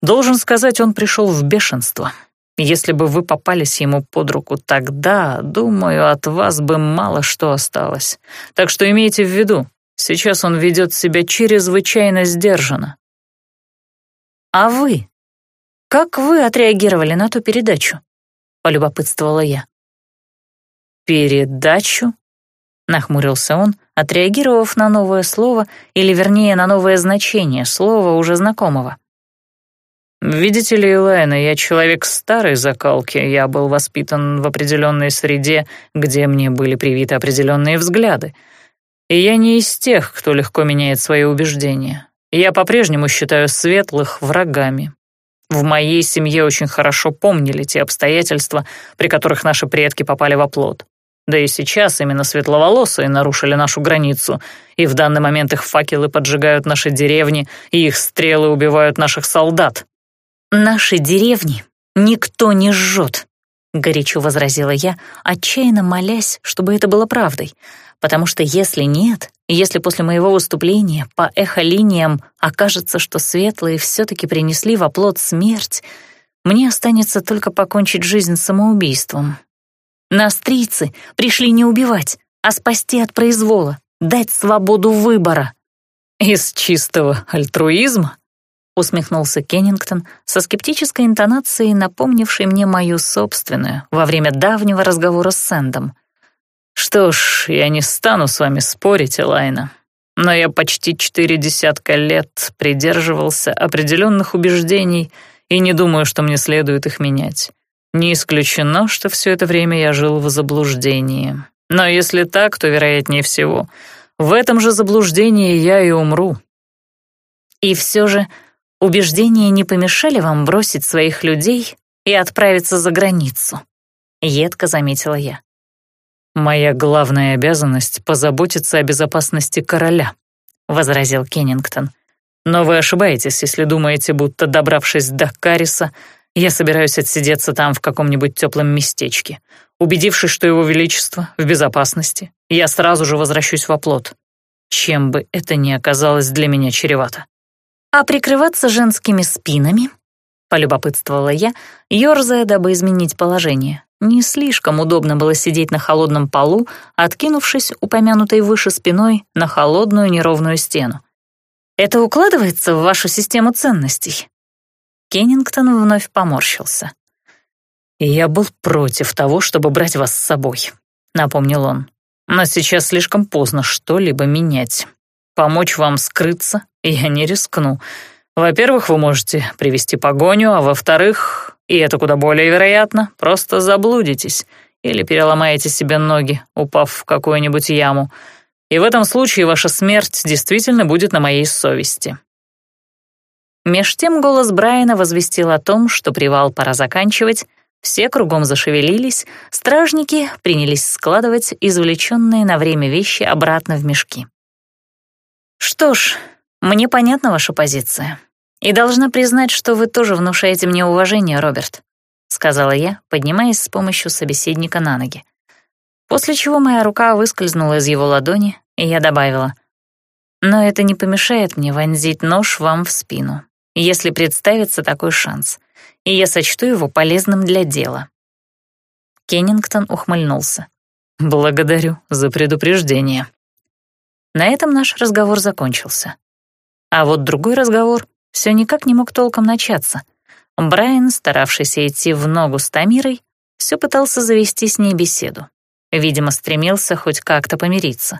Должен сказать, он пришел в бешенство. Если бы вы попались ему под руку тогда, думаю, от вас бы мало что осталось. Так что имейте в виду, Сейчас он ведет себя чрезвычайно сдержанно. «А вы? Как вы отреагировали на ту передачу?» — полюбопытствовала я. «Передачу?» — нахмурился он, отреагировав на новое слово, или вернее на новое значение слова уже знакомого. «Видите ли, Элайна, я человек старой закалки, я был воспитан в определенной среде, где мне были привиты определенные взгляды. И я не из тех, кто легко меняет свои убеждения. Я по-прежнему считаю светлых врагами. В моей семье очень хорошо помнили те обстоятельства, при которых наши предки попали в оплот. Да и сейчас именно светловолосые нарушили нашу границу, и в данный момент их факелы поджигают наши деревни, и их стрелы убивают наших солдат. «Наши деревни никто не жжет», — горячо возразила я, отчаянно молясь, чтобы это было правдой потому что если нет, если после моего выступления по эхолиниям окажется, что светлые все-таки принесли в оплот смерть, мне останется только покончить жизнь самоубийством. Настрийцы пришли не убивать, а спасти от произвола, дать свободу выбора. «Из чистого альтруизма?» — усмехнулся Кеннингтон со скептической интонацией, напомнившей мне мою собственную во время давнего разговора с Сэндом. «Что ж, я не стану с вами спорить, Элайна, но я почти четыре десятка лет придерживался определенных убеждений и не думаю, что мне следует их менять. Не исключено, что все это время я жил в заблуждении. Но если так, то, вероятнее всего, в этом же заблуждении я и умру». «И все же убеждения не помешали вам бросить своих людей и отправиться за границу?» — едко заметила я. «Моя главная обязанность — позаботиться о безопасности короля», — возразил Кеннингтон. «Но вы ошибаетесь, если думаете, будто, добравшись до Кариса, я собираюсь отсидеться там в каком-нибудь теплом местечке. Убедившись, что его величество в безопасности, я сразу же возвращусь в оплот. Чем бы это ни оказалось для меня чревато». «А прикрываться женскими спинами?» — полюбопытствовала я, ёрзая, дабы изменить положение. Не слишком удобно было сидеть на холодном полу, откинувшись упомянутой выше спиной на холодную неровную стену. «Это укладывается в вашу систему ценностей?» Кеннингтон вновь поморщился. «Я был против того, чтобы брать вас с собой», — напомнил он. «Но сейчас слишком поздно что-либо менять. Помочь вам скрыться я не рискну. Во-первых, вы можете привести погоню, а во-вторых, и это куда более вероятно, просто заблудитесь или переломаете себе ноги, упав в какую-нибудь яму. И в этом случае ваша смерть действительно будет на моей совести. Меж тем голос Брайана возвестил о том, что привал пора заканчивать, все кругом зашевелились, стражники принялись складывать извлеченные на время вещи обратно в мешки. «Что ж, мне понятна ваша позиция», «И должна признать, что вы тоже внушаете мне уважение, Роберт», — сказала я, поднимаясь с помощью собеседника на ноги. После чего моя рука выскользнула из его ладони, и я добавила, «Но это не помешает мне вонзить нож вам в спину, если представится такой шанс, и я сочту его полезным для дела». Кеннингтон ухмыльнулся. «Благодарю за предупреждение». На этом наш разговор закончился. А вот другой разговор все никак не мог толком начаться. Брайан, старавшийся идти в ногу с Тамирой, все пытался завести с ней беседу. Видимо, стремился хоть как-то помириться.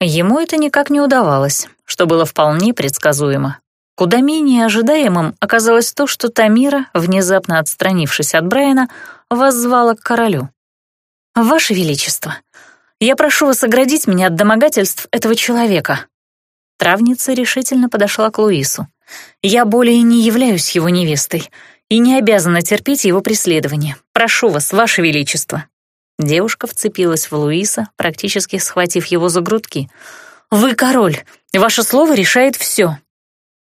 Ему это никак не удавалось, что было вполне предсказуемо. Куда менее ожидаемым оказалось то, что Тамира, внезапно отстранившись от Брайана, воззвала к королю. «Ваше Величество, я прошу вас оградить меня от домогательств этого человека». Травница решительно подошла к Луису. «Я более не являюсь его невестой и не обязана терпеть его преследование. Прошу вас, Ваше Величество». Девушка вцепилась в Луиса, практически схватив его за грудки. «Вы король, ваше слово решает все».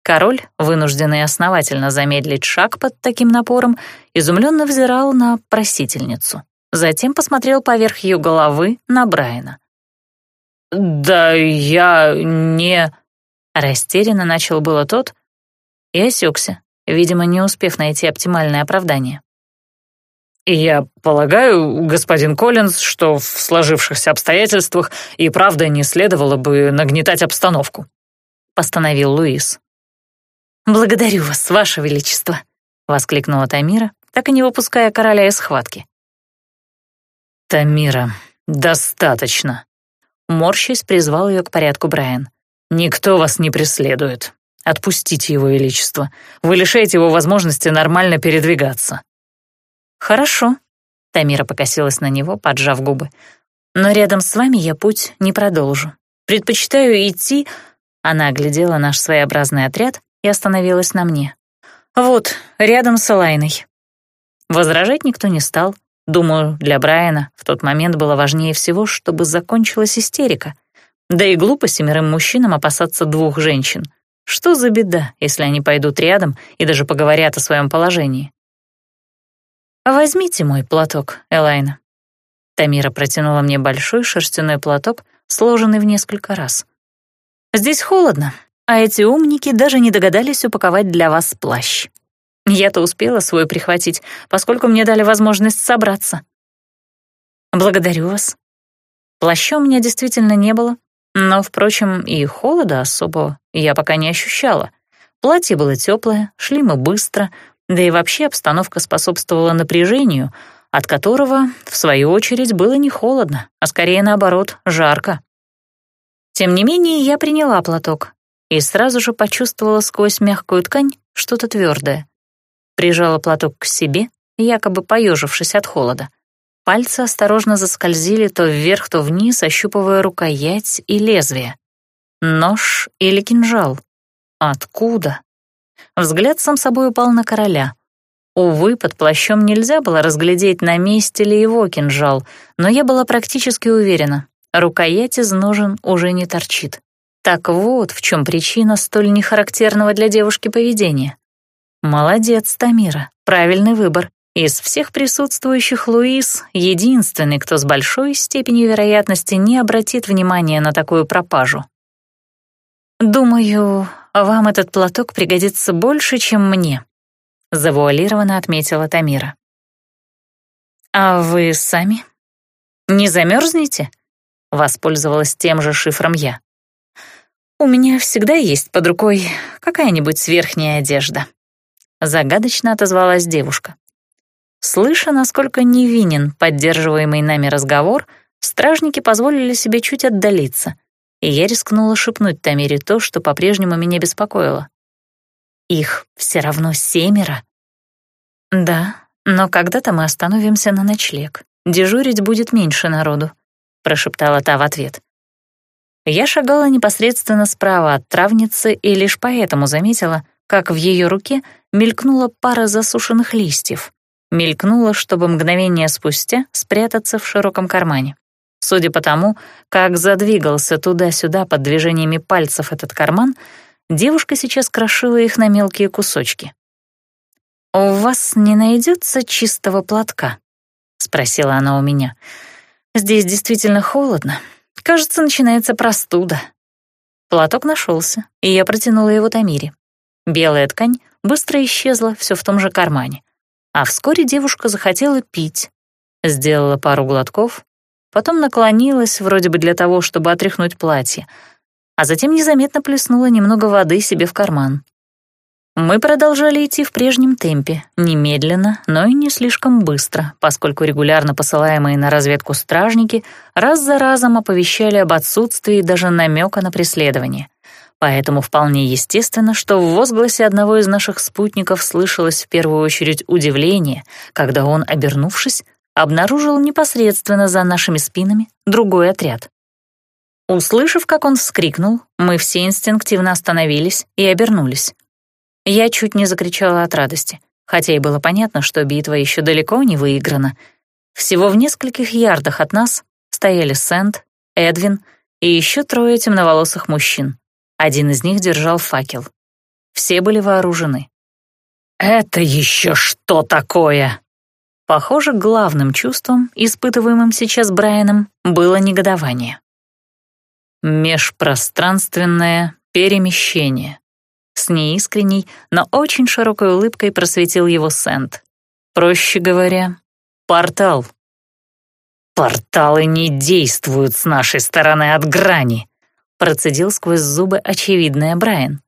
Король, вынужденный основательно замедлить шаг под таким напором, изумленно взирал на просительницу. Затем посмотрел поверх ее головы на Брайана. «Да я не...» Растерянно начал было тот и осекся, видимо, не успев найти оптимальное оправдание. «Я полагаю, господин Коллинз, что в сложившихся обстоятельствах и правда не следовало бы нагнетать обстановку», — постановил Луис. «Благодарю вас, ваше величество», — воскликнула Тамира, так и не выпуская короля из схватки. «Тамира, достаточно!» Морщись призвал ее к порядку Брайан. «Никто вас не преследует. Отпустите его величество. Вы лишаете его возможности нормально передвигаться». «Хорошо», — Тамира покосилась на него, поджав губы. «Но рядом с вами я путь не продолжу. Предпочитаю идти...» Она оглядела наш своеобразный отряд и остановилась на мне. «Вот, рядом с Элайной». Возражать никто не стал, Думаю, для Брайана в тот момент было важнее всего, чтобы закончилась истерика. Да и глупо семерым мужчинам опасаться двух женщин. Что за беда, если они пойдут рядом и даже поговорят о своем положении? «Возьмите мой платок, Элайна». Тамира протянула мне большой шерстяной платок, сложенный в несколько раз. «Здесь холодно, а эти умники даже не догадались упаковать для вас плащ». Я-то успела свой прихватить, поскольку мне дали возможность собраться. Благодарю вас. Плаща у меня действительно не было, но, впрочем, и холода особого я пока не ощущала. Платье было теплое, шли мы быстро, да и вообще обстановка способствовала напряжению, от которого, в свою очередь, было не холодно, а скорее наоборот, жарко. Тем не менее, я приняла платок и сразу же почувствовала сквозь мягкую ткань что-то твердое прижала платок к себе, якобы поежившись от холода. Пальцы осторожно заскользили то вверх, то вниз, ощупывая рукоять и лезвие. Нож или кинжал? Откуда? Взгляд сам собой упал на короля. Увы, под плащом нельзя было разглядеть, на месте ли его кинжал, но я была практически уверена, рукоять из ножен уже не торчит. Так вот, в чем причина столь нехарактерного для девушки поведения. Молодец, Тамира, правильный выбор. Из всех присутствующих Луис единственный, кто с большой степенью вероятности не обратит внимания на такую пропажу. «Думаю, вам этот платок пригодится больше, чем мне», — завуалированно отметила Тамира. «А вы сами? Не замерзнете?» — воспользовалась тем же шифром я. «У меня всегда есть под рукой какая-нибудь верхняя одежда». Загадочно отозвалась девушка. Слыша, насколько невинен поддерживаемый нами разговор, стражники позволили себе чуть отдалиться, и я рискнула шепнуть Тамире то, что по-прежнему меня беспокоило. «Их все равно семеро». «Да, но когда-то мы остановимся на ночлег. Дежурить будет меньше народу», — прошептала та в ответ. Я шагала непосредственно справа от травницы и лишь поэтому заметила, как в ее руке мелькнула пара засушенных листьев. Мелькнула, чтобы мгновение спустя спрятаться в широком кармане. Судя по тому, как задвигался туда-сюда под движениями пальцев этот карман, девушка сейчас крошила их на мелкие кусочки. «У вас не найдется чистого платка?» — спросила она у меня. «Здесь действительно холодно. Кажется, начинается простуда». Платок нашелся, и я протянула его Тамире. Белая ткань быстро исчезла все в том же кармане. А вскоре девушка захотела пить. Сделала пару глотков, потом наклонилась, вроде бы для того, чтобы отряхнуть платье, а затем незаметно плеснула немного воды себе в карман. Мы продолжали идти в прежнем темпе, немедленно, но и не слишком быстро, поскольку регулярно посылаемые на разведку стражники раз за разом оповещали об отсутствии даже намека на преследование. Поэтому вполне естественно, что в возгласе одного из наших спутников слышалось в первую очередь удивление, когда он, обернувшись, обнаружил непосредственно за нашими спинами другой отряд. Услышав, как он вскрикнул, мы все инстинктивно остановились и обернулись. Я чуть не закричала от радости, хотя и было понятно, что битва еще далеко не выиграна. Всего в нескольких ярдах от нас стояли Сент, Эдвин и еще трое темноволосых мужчин. Один из них держал факел. Все были вооружены. «Это еще что такое?» Похоже, главным чувством, испытываемым сейчас Брайаном, было негодование. Межпространственное перемещение. С неискренней, но очень широкой улыбкой просветил его Сент. Проще говоря, портал. «Порталы не действуют с нашей стороны от грани», процедил сквозь зубы очевидное Брайан.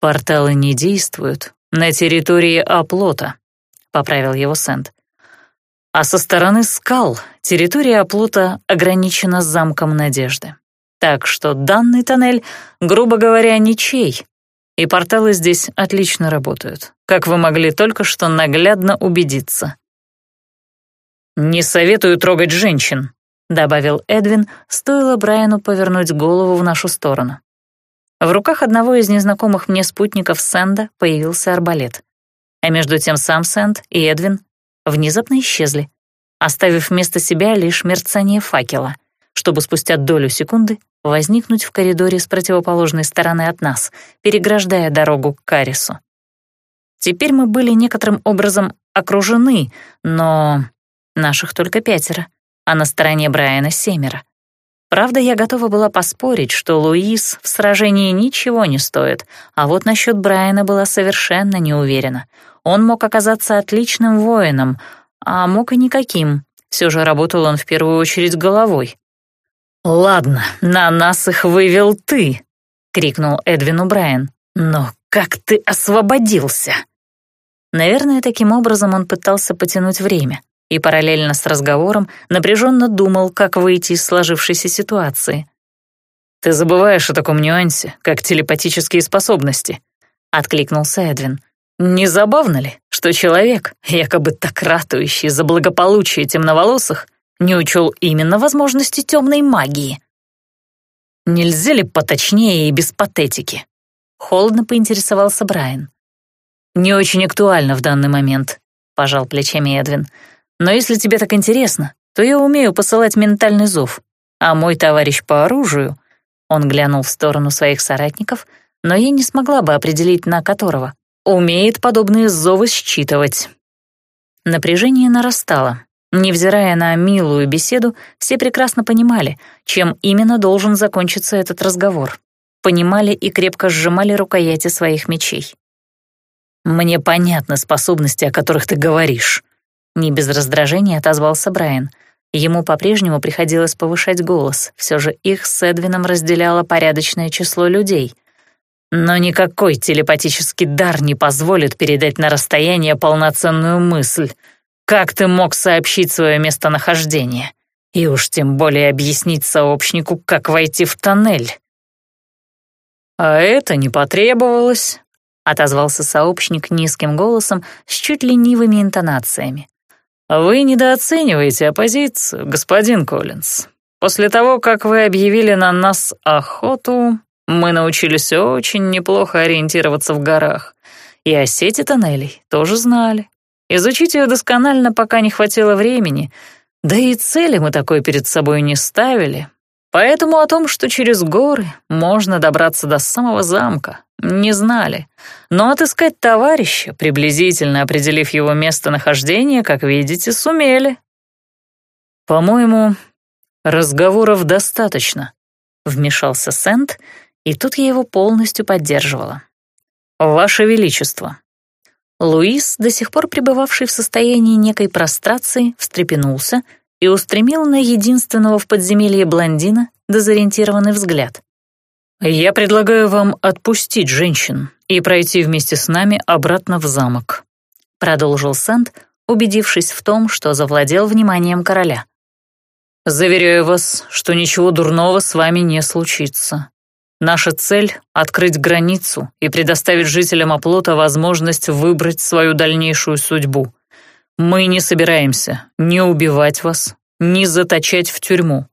«Порталы не действуют на территории оплота», — поправил его Сент. «А со стороны скал территория оплота ограничена замком Надежды. Так что данный тоннель, грубо говоря, ничей, и порталы здесь отлично работают, как вы могли только что наглядно убедиться. «Не советую трогать женщин», — добавил Эдвин, стоило Брайану повернуть голову в нашу сторону. В руках одного из незнакомых мне спутников Сэнда появился арбалет. А между тем сам Сэнд и Эдвин внезапно исчезли, оставив вместо себя лишь мерцание факела, чтобы спустя долю секунды возникнуть в коридоре с противоположной стороны от нас, переграждая дорогу к Карису. Теперь мы были некоторым образом окружены, но наших только пятеро, а на стороне Брайана семеро. Правда, я готова была поспорить, что Луис в сражении ничего не стоит, а вот насчет Брайана была совершенно не уверена. Он мог оказаться отличным воином, а мог и никаким. Все же работал он в первую очередь головой. «Ладно, на нас их вывел ты», — крикнул Эдвину Брайан. «Но как ты освободился?» Наверное, таким образом он пытался потянуть время и параллельно с разговором напряженно думал, как выйти из сложившейся ситуации. «Ты забываешь о таком нюансе, как телепатические способности», — откликнулся Эдвин. «Не забавно ли, что человек, якобы так ратующий за благополучие темноволосых, не учел именно возможности темной магии. Нельзя ли поточнее и без патетики? Холодно поинтересовался Брайан. Не очень актуально в данный момент, пожал плечами Эдвин. Но если тебе так интересно, то я умею посылать ментальный зов. А мой товарищ по оружию, он глянул в сторону своих соратников, но я не смогла бы определить, на которого, умеет подобные зовы считывать. Напряжение нарастало, Невзирая на милую беседу, все прекрасно понимали, чем именно должен закончиться этот разговор. Понимали и крепко сжимали рукояти своих мечей. «Мне понятны способности, о которых ты говоришь», — не без раздражения отозвался Брайан. Ему по-прежнему приходилось повышать голос, все же их с Эдвином разделяло порядочное число людей. Но никакой телепатический дар не позволит передать на расстояние полноценную мысль — как ты мог сообщить свое местонахождение? И уж тем более объяснить сообщнику, как войти в тоннель. А это не потребовалось, отозвался сообщник низким голосом с чуть ленивыми интонациями. «Вы недооцениваете оппозицию, господин Коллинз. После того, как вы объявили на нас охоту, мы научились очень неплохо ориентироваться в горах. И о сети тоннелей тоже знали. Изучить ее досконально пока не хватило времени, да и цели мы такой перед собой не ставили. Поэтому о том, что через горы можно добраться до самого замка, не знали. Но отыскать товарища, приблизительно определив его местонахождение, как видите, сумели. «По-моему, разговоров достаточно», — вмешался Сент, и тут я его полностью поддерживала. «Ваше Величество, Луис, до сих пор пребывавший в состоянии некой прострации, встрепенулся и устремил на единственного в подземелье блондина дезориентированный взгляд. «Я предлагаю вам отпустить женщин и пройти вместе с нами обратно в замок», продолжил Сент, убедившись в том, что завладел вниманием короля. «Заверяю вас, что ничего дурного с вами не случится. Наша цель — открыть границу и предоставить жителям оплота возможность выбрать свою дальнейшую судьбу. Мы не собираемся ни убивать вас, ни заточать в тюрьму».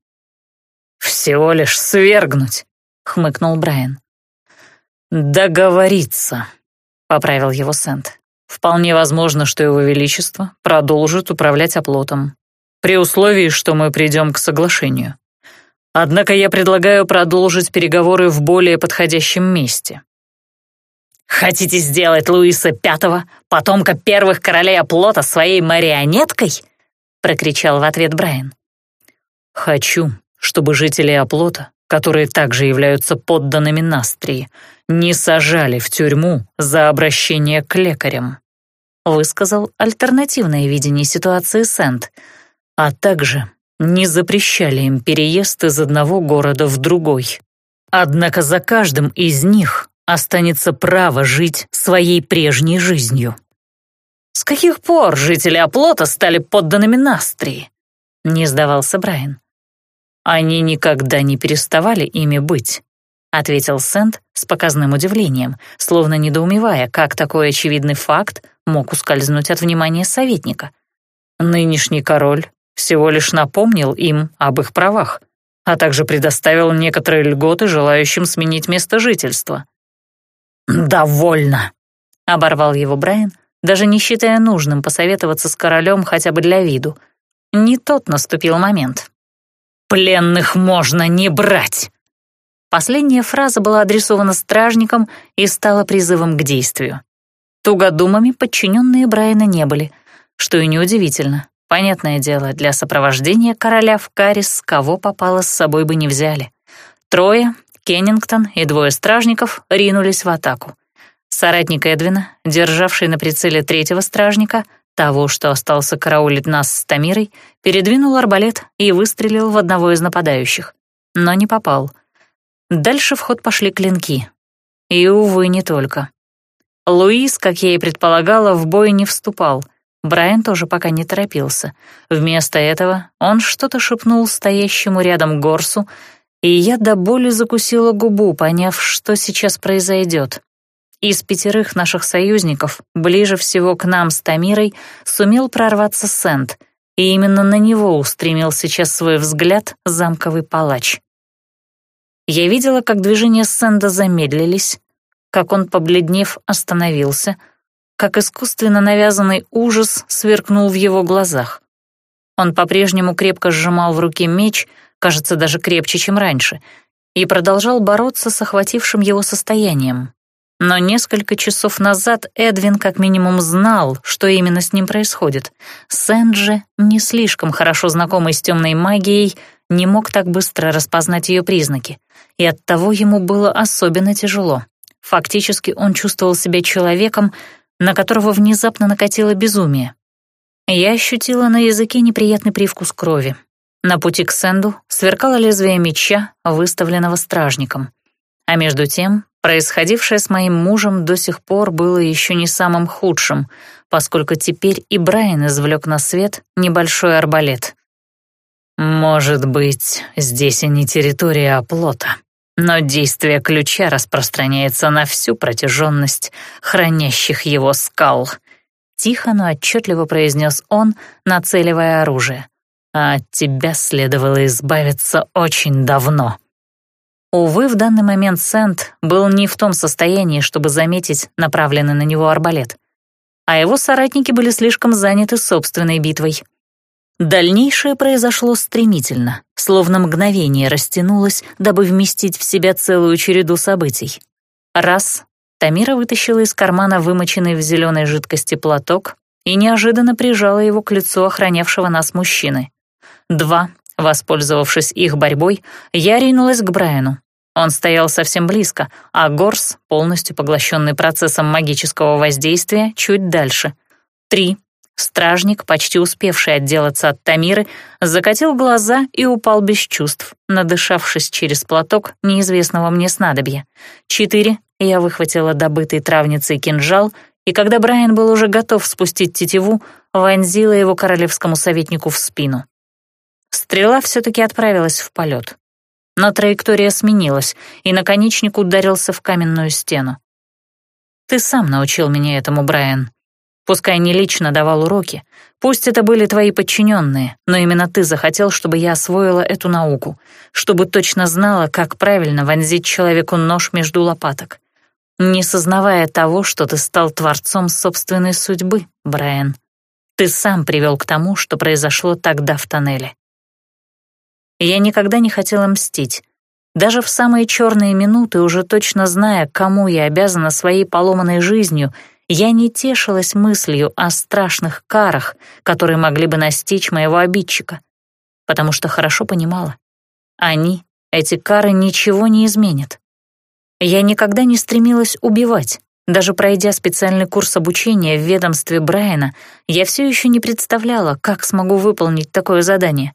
«Всего лишь свергнуть», — хмыкнул Брайан. «Договориться», — поправил его Сент. «Вполне возможно, что его величество продолжит управлять оплотом, при условии, что мы придем к соглашению. Однако я предлагаю продолжить переговоры в более подходящем месте». «Хотите сделать Луиса Пятого, потомка первых королей оплота, своей марионеткой?» — прокричал в ответ Брайан. «Хочу, чтобы жители оплота которые также являются подданными Настрии, не сажали в тюрьму за обращение к лекарям», высказал альтернативное видение ситуации Сент, а также не запрещали им переезд из одного города в другой. Однако за каждым из них останется право жить своей прежней жизнью. «С каких пор жители оплота стали подданными Настрии?» — не сдавался Брайан. «Они никогда не переставали ими быть», — ответил Сент с показным удивлением, словно недоумевая, как такой очевидный факт мог ускользнуть от внимания советника. Нынешний король всего лишь напомнил им об их правах, а также предоставил некоторые льготы желающим сменить место жительства. «Довольно», — оборвал его Брайан, даже не считая нужным посоветоваться с королем хотя бы для виду. Не тот наступил момент. Пленных можно не брать!» Последняя фраза была адресована стражникам и стала призывом к действию. Тугодумами подчиненные Брайана не были, что и неудивительно. Понятное дело, для сопровождения короля в Карис кого попало с собой бы не взяли. Трое, Кеннингтон и двое стражников ринулись в атаку. Соратник Эдвина, державший на прицеле третьего стражника, того, что остался караулить нас с Тамирой, передвинул арбалет и выстрелил в одного из нападающих. Но не попал. Дальше в ход пошли клинки. И, увы, не только. Луис, как я и предполагала, в бой не вступал. Брайан тоже пока не торопился. Вместо этого он что-то шепнул стоящему рядом Горсу, и я до боли закусила губу, поняв, что сейчас произойдет. Из пятерых наших союзников ближе всего к нам с Тамирой сумел прорваться Сент, и именно на него устремил сейчас свой взгляд замковый палач. Я видела, как движения Сэнда замедлились, как он, побледнев, остановился, как искусственно навязанный ужас сверкнул в его глазах. Он по-прежнему крепко сжимал в руке меч, кажется, даже крепче, чем раньше, и продолжал бороться с охватившим его состоянием. Но несколько часов назад Эдвин как минимум знал, что именно с ним происходит. Сэнд же, не слишком хорошо знакомый с темной магией, не мог так быстро распознать ее признаки, и оттого ему было особенно тяжело. Фактически он чувствовал себя человеком, на которого внезапно накатило безумие. Я ощутила на языке неприятный привкус крови. На пути к Сэнду сверкало лезвие меча, выставленного стражником. А между тем Происходившее с моим мужем до сих пор было еще не самым худшим, поскольку теперь и Брайан извлек на свет небольшой арбалет. «Может быть, здесь и не территория оплота, но действие ключа распространяется на всю протяженность хранящих его скал», тихо, но отчетливо произнес он, нацеливая оружие. «А от тебя следовало избавиться очень давно». Увы, в данный момент Сент был не в том состоянии, чтобы заметить направленный на него арбалет, а его соратники были слишком заняты собственной битвой. Дальнейшее произошло стремительно, словно мгновение растянулось, дабы вместить в себя целую череду событий. Раз — Тамира вытащила из кармана вымоченный в зеленой жидкости платок и неожиданно прижала его к лицу охранявшего нас мужчины. Два Воспользовавшись их борьбой, я ринулась к Брайану. Он стоял совсем близко, а Горс, полностью поглощенный процессом магического воздействия, чуть дальше. Три. Стражник, почти успевший отделаться от Тамиры, закатил глаза и упал без чувств, надышавшись через платок неизвестного мне снадобья. Четыре я выхватила добытый травницей кинжал, и когда Брайан был уже готов спустить тетиву, вонзила его королевскому советнику в спину. Стрела все-таки отправилась в полет. Но траектория сменилась, и наконечник ударился в каменную стену. «Ты сам научил меня этому, Брайан», Пускай не лично давал уроки, пусть это были твои подчиненные, но именно ты захотел, чтобы я освоила эту науку, чтобы точно знала, как правильно вонзить человеку нож между лопаток, не сознавая того, что ты стал творцом собственной судьбы, Брайан. Ты сам привел к тому, что произошло тогда в тоннеле. Я никогда не хотела мстить, даже в самые черные минуты, уже точно зная, кому я обязана своей поломанной жизнью — я не тешилась мыслью о страшных карах, которые могли бы настичь моего обидчика, потому что хорошо понимала, они, эти кары, ничего не изменят. Я никогда не стремилась убивать. Даже пройдя специальный курс обучения в ведомстве Брайана, я все еще не представляла, как смогу выполнить такое задание.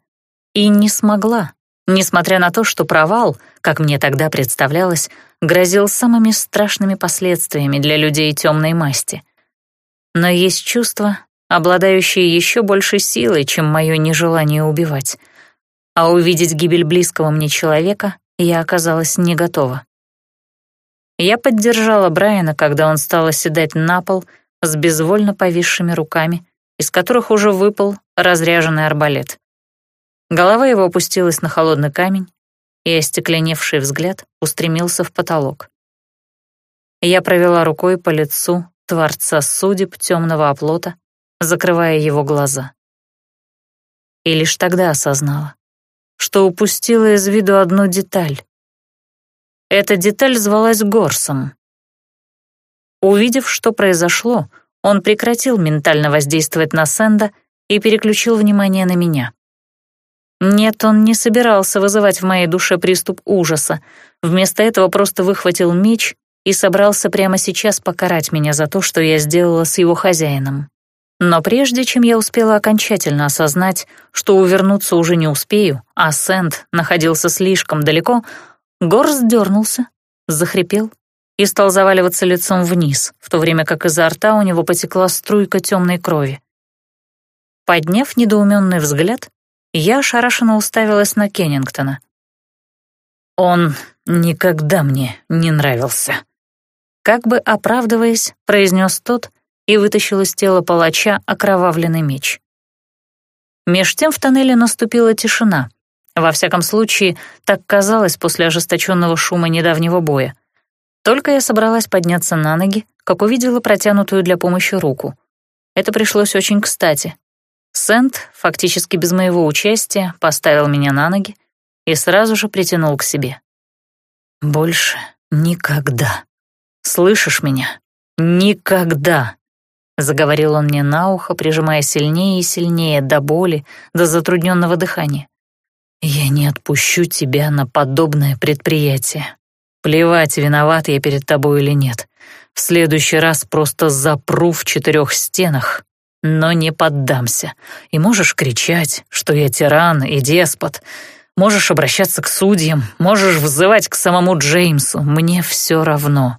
И не смогла, несмотря на то, что провал, как мне тогда представлялось, грозил самыми страшными последствиями для людей темной масти. Но есть чувства, обладающие еще большей силой, чем мое нежелание убивать. А увидеть гибель близкого мне человека я оказалась не готова. Я поддержала Брайана, когда он стал оседать на пол с безвольно повисшими руками, из которых уже выпал разряженный арбалет. Голова его опустилась на холодный камень, и остекленевший взгляд устремился в потолок. Я провела рукой по лицу Творца судеб темного оплота, закрывая его глаза. И лишь тогда осознала, что упустила из виду одну деталь. Эта деталь звалась Горсом. Увидев, что произошло, он прекратил ментально воздействовать на Сэнда и переключил внимание на меня. Нет, он не собирался вызывать в моей душе приступ ужаса. Вместо этого просто выхватил меч и собрался прямо сейчас покарать меня за то, что я сделала с его хозяином. Но прежде чем я успела окончательно осознать, что увернуться уже не успею, а Сент находился слишком далеко, Горс дернулся, захрипел и стал заваливаться лицом вниз, в то время как изо рта у него потекла струйка темной крови. Подняв недоуменный взгляд, я ошарашенно уставилась на Кеннингтона. «Он никогда мне не нравился», — как бы оправдываясь, произнес тот и вытащил из тела палача окровавленный меч. Меж тем в тоннеле наступила тишина. Во всяком случае, так казалось после ожесточенного шума недавнего боя. Только я собралась подняться на ноги, как увидела протянутую для помощи руку. Это пришлось очень кстати. Сент, фактически без моего участия, поставил меня на ноги и сразу же притянул к себе. «Больше никогда. Слышишь меня? Никогда!» Заговорил он мне на ухо, прижимая сильнее и сильнее до боли, до затрудненного дыхания. «Я не отпущу тебя на подобное предприятие. Плевать, виноват я перед тобой или нет. В следующий раз просто запру в четырех стенах но не поддамся. И можешь кричать, что я тиран и деспот. Можешь обращаться к судьям, можешь взывать к самому Джеймсу. Мне все равно.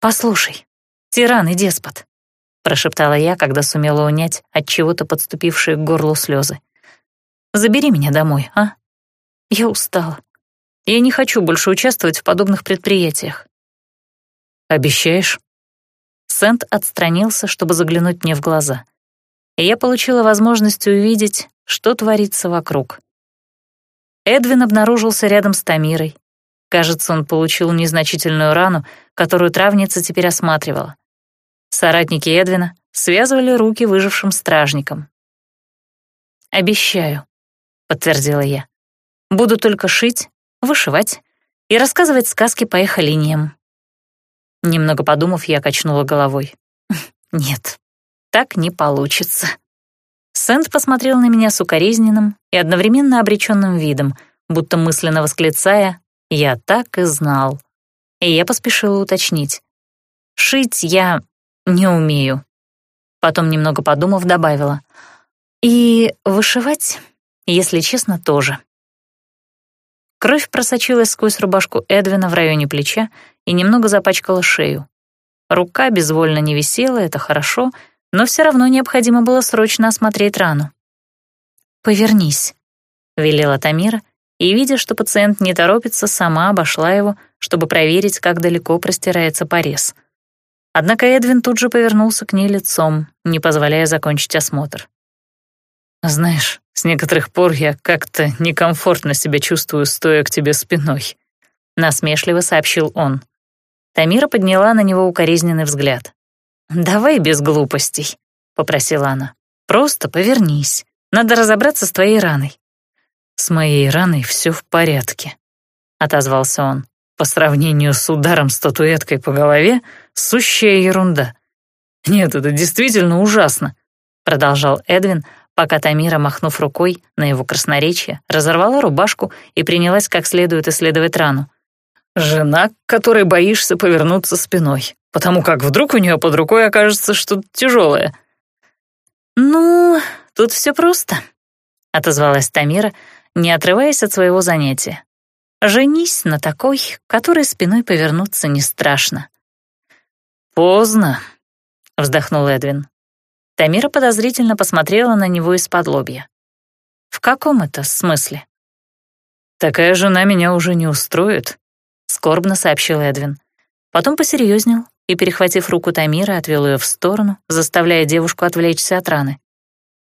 «Послушай, тиран и деспот», — прошептала я, когда сумела унять от чего-то подступившие к горлу слезы. «Забери меня домой, а? Я устала. Я не хочу больше участвовать в подобных предприятиях». «Обещаешь?» Сент отстранился, чтобы заглянуть мне в глаза. И я получила возможность увидеть, что творится вокруг. Эдвин обнаружился рядом с Тамирой. Кажется, он получил незначительную рану, которую травница теперь осматривала. Соратники Эдвина связывали руки выжившим стражникам. «Обещаю», — подтвердила я. «Буду только шить, вышивать и рассказывать сказки по их линиям». Немного подумав, я качнула головой. «Нет, так не получится». Сент посмотрел на меня с укоризненным и одновременно обреченным видом, будто мысленно восклицая «Я так и знал». И я поспешила уточнить. «Шить я не умею». Потом, немного подумав, добавила. «И вышивать, если честно, тоже». Кровь просочилась сквозь рубашку Эдвина в районе плеча и немного запачкала шею. Рука безвольно не висела, это хорошо, но все равно необходимо было срочно осмотреть рану. «Повернись», — велела Тамира, и, видя, что пациент не торопится, сама обошла его, чтобы проверить, как далеко простирается порез. Однако Эдвин тут же повернулся к ней лицом, не позволяя закончить осмотр. «Знаешь, с некоторых пор я как-то некомфортно себя чувствую, стоя к тебе спиной», — насмешливо сообщил он. Тамира подняла на него укоризненный взгляд. «Давай без глупостей», — попросила она. «Просто повернись. Надо разобраться с твоей раной». «С моей раной все в порядке», — отозвался он. «По сравнению с ударом статуэткой по голове, сущая ерунда». «Нет, это действительно ужасно», — продолжал Эдвин, пока Тамира, махнув рукой на его красноречие, разорвала рубашку и принялась как следует исследовать рану. «Жена, которой боишься повернуться спиной, потому как вдруг у нее под рукой окажется что-то тяжелое». «Ну, тут все просто», — отозвалась Тамира, не отрываясь от своего занятия. «Женись на такой, которой спиной повернуться не страшно». «Поздно», — вздохнул Эдвин. Тамира подозрительно посмотрела на него из-под лобья. «В каком это смысле?» «Такая жена меня уже не устроит», — скорбно сообщил Эдвин. Потом посерьезнел и, перехватив руку Тамира, отвел ее в сторону, заставляя девушку отвлечься от раны.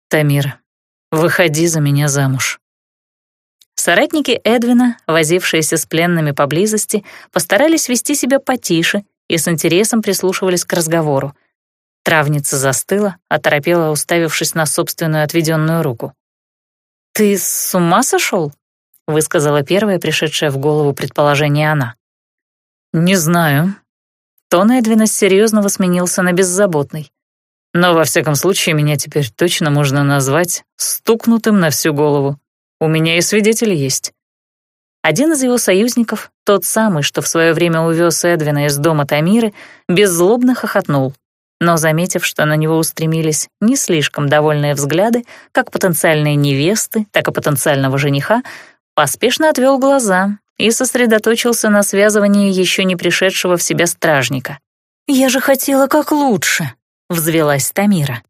«Тамира, выходи за меня замуж». Соратники Эдвина, возившиеся с пленными поблизости, постарались вести себя потише и с интересом прислушивались к разговору. Травница застыла, оторопела, уставившись на собственную отведенную руку. «Ты с ума сошел?» — высказала первая пришедшая в голову предположение она. «Не знаю». Тон Эдвина серьезно сменился на беззаботный. «Но во всяком случае меня теперь точно можно назвать стукнутым на всю голову. У меня и свидетели есть». Один из его союзников, тот самый, что в свое время увез Эдвина из дома Тамиры, беззлобно хохотнул. Но, заметив, что на него устремились не слишком довольные взгляды, как потенциальные невесты, так и потенциального жениха, поспешно отвел глаза и сосредоточился на связывании еще не пришедшего в себя стражника. «Я же хотела как лучше», — взвелась Тамира.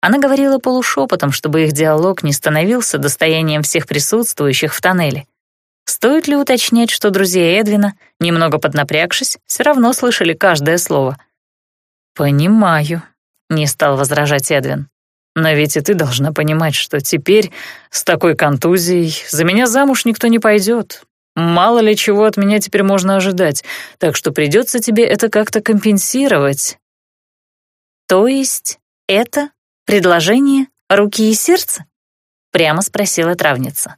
Она говорила полушепотом, чтобы их диалог не становился достоянием всех присутствующих в тоннеле. Стоит ли уточнять, что друзья Эдвина, немного поднапрягшись, все равно слышали каждое слово? «Понимаю», — не стал возражать Эдвин. «Но ведь и ты должна понимать, что теперь, с такой контузией, за меня замуж никто не пойдет. Мало ли чего от меня теперь можно ожидать, так что придется тебе это как-то компенсировать». «То есть это «Предложение руки и сердца?» — прямо спросила травница.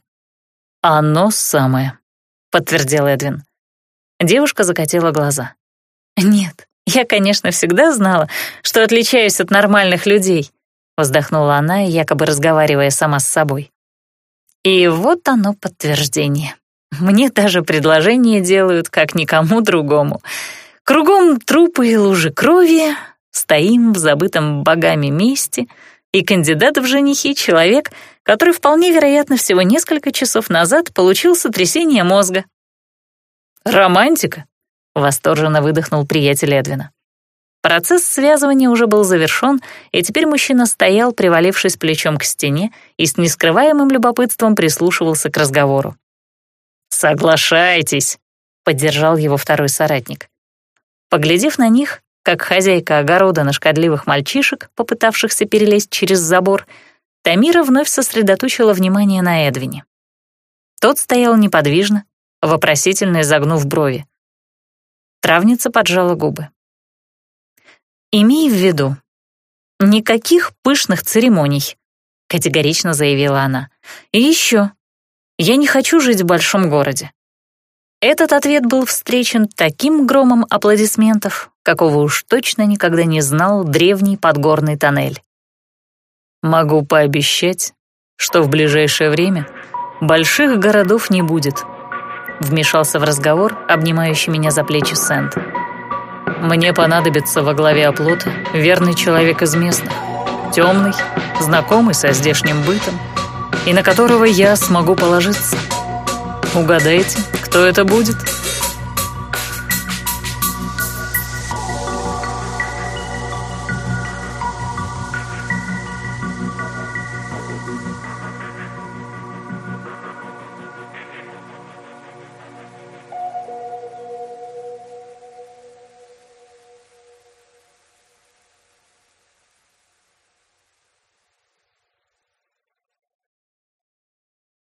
«Оно самое», — подтвердил Эдвин. Девушка закатила глаза. «Нет, я, конечно, всегда знала, что отличаюсь от нормальных людей», — вздохнула она, якобы разговаривая сама с собой. «И вот оно подтверждение. Мне даже предложение делают, как никому другому. Кругом трупы и лужи крови, Стоим в забытом богами месте, и кандидат в женихи — человек, который вполне вероятно всего несколько часов назад получил сотрясение мозга. «Романтика!» — восторженно выдохнул приятель Эдвина. Процесс связывания уже был завершен, и теперь мужчина стоял, привалившись плечом к стене, и с нескрываемым любопытством прислушивался к разговору. «Соглашайтесь», — поддержал его второй соратник. Поглядев на них, как хозяйка огорода на шкодливых мальчишек, попытавшихся перелезть через забор, Тамира вновь сосредоточила внимание на Эдвине. Тот стоял неподвижно, вопросительно изогнув брови. Травница поджала губы. «Имей в виду, никаких пышных церемоний», — категорично заявила она. «И еще, я не хочу жить в большом городе. Этот ответ был встречен таким громом аплодисментов, какого уж точно никогда не знал древний подгорный тоннель. «Могу пообещать, что в ближайшее время больших городов не будет», вмешался в разговор, обнимающий меня за плечи Сент. «Мне понадобится во главе оплота верный человек из местных, темный, знакомый со здешним бытом, и на которого я смогу положиться. Угадайте, кто это будет?»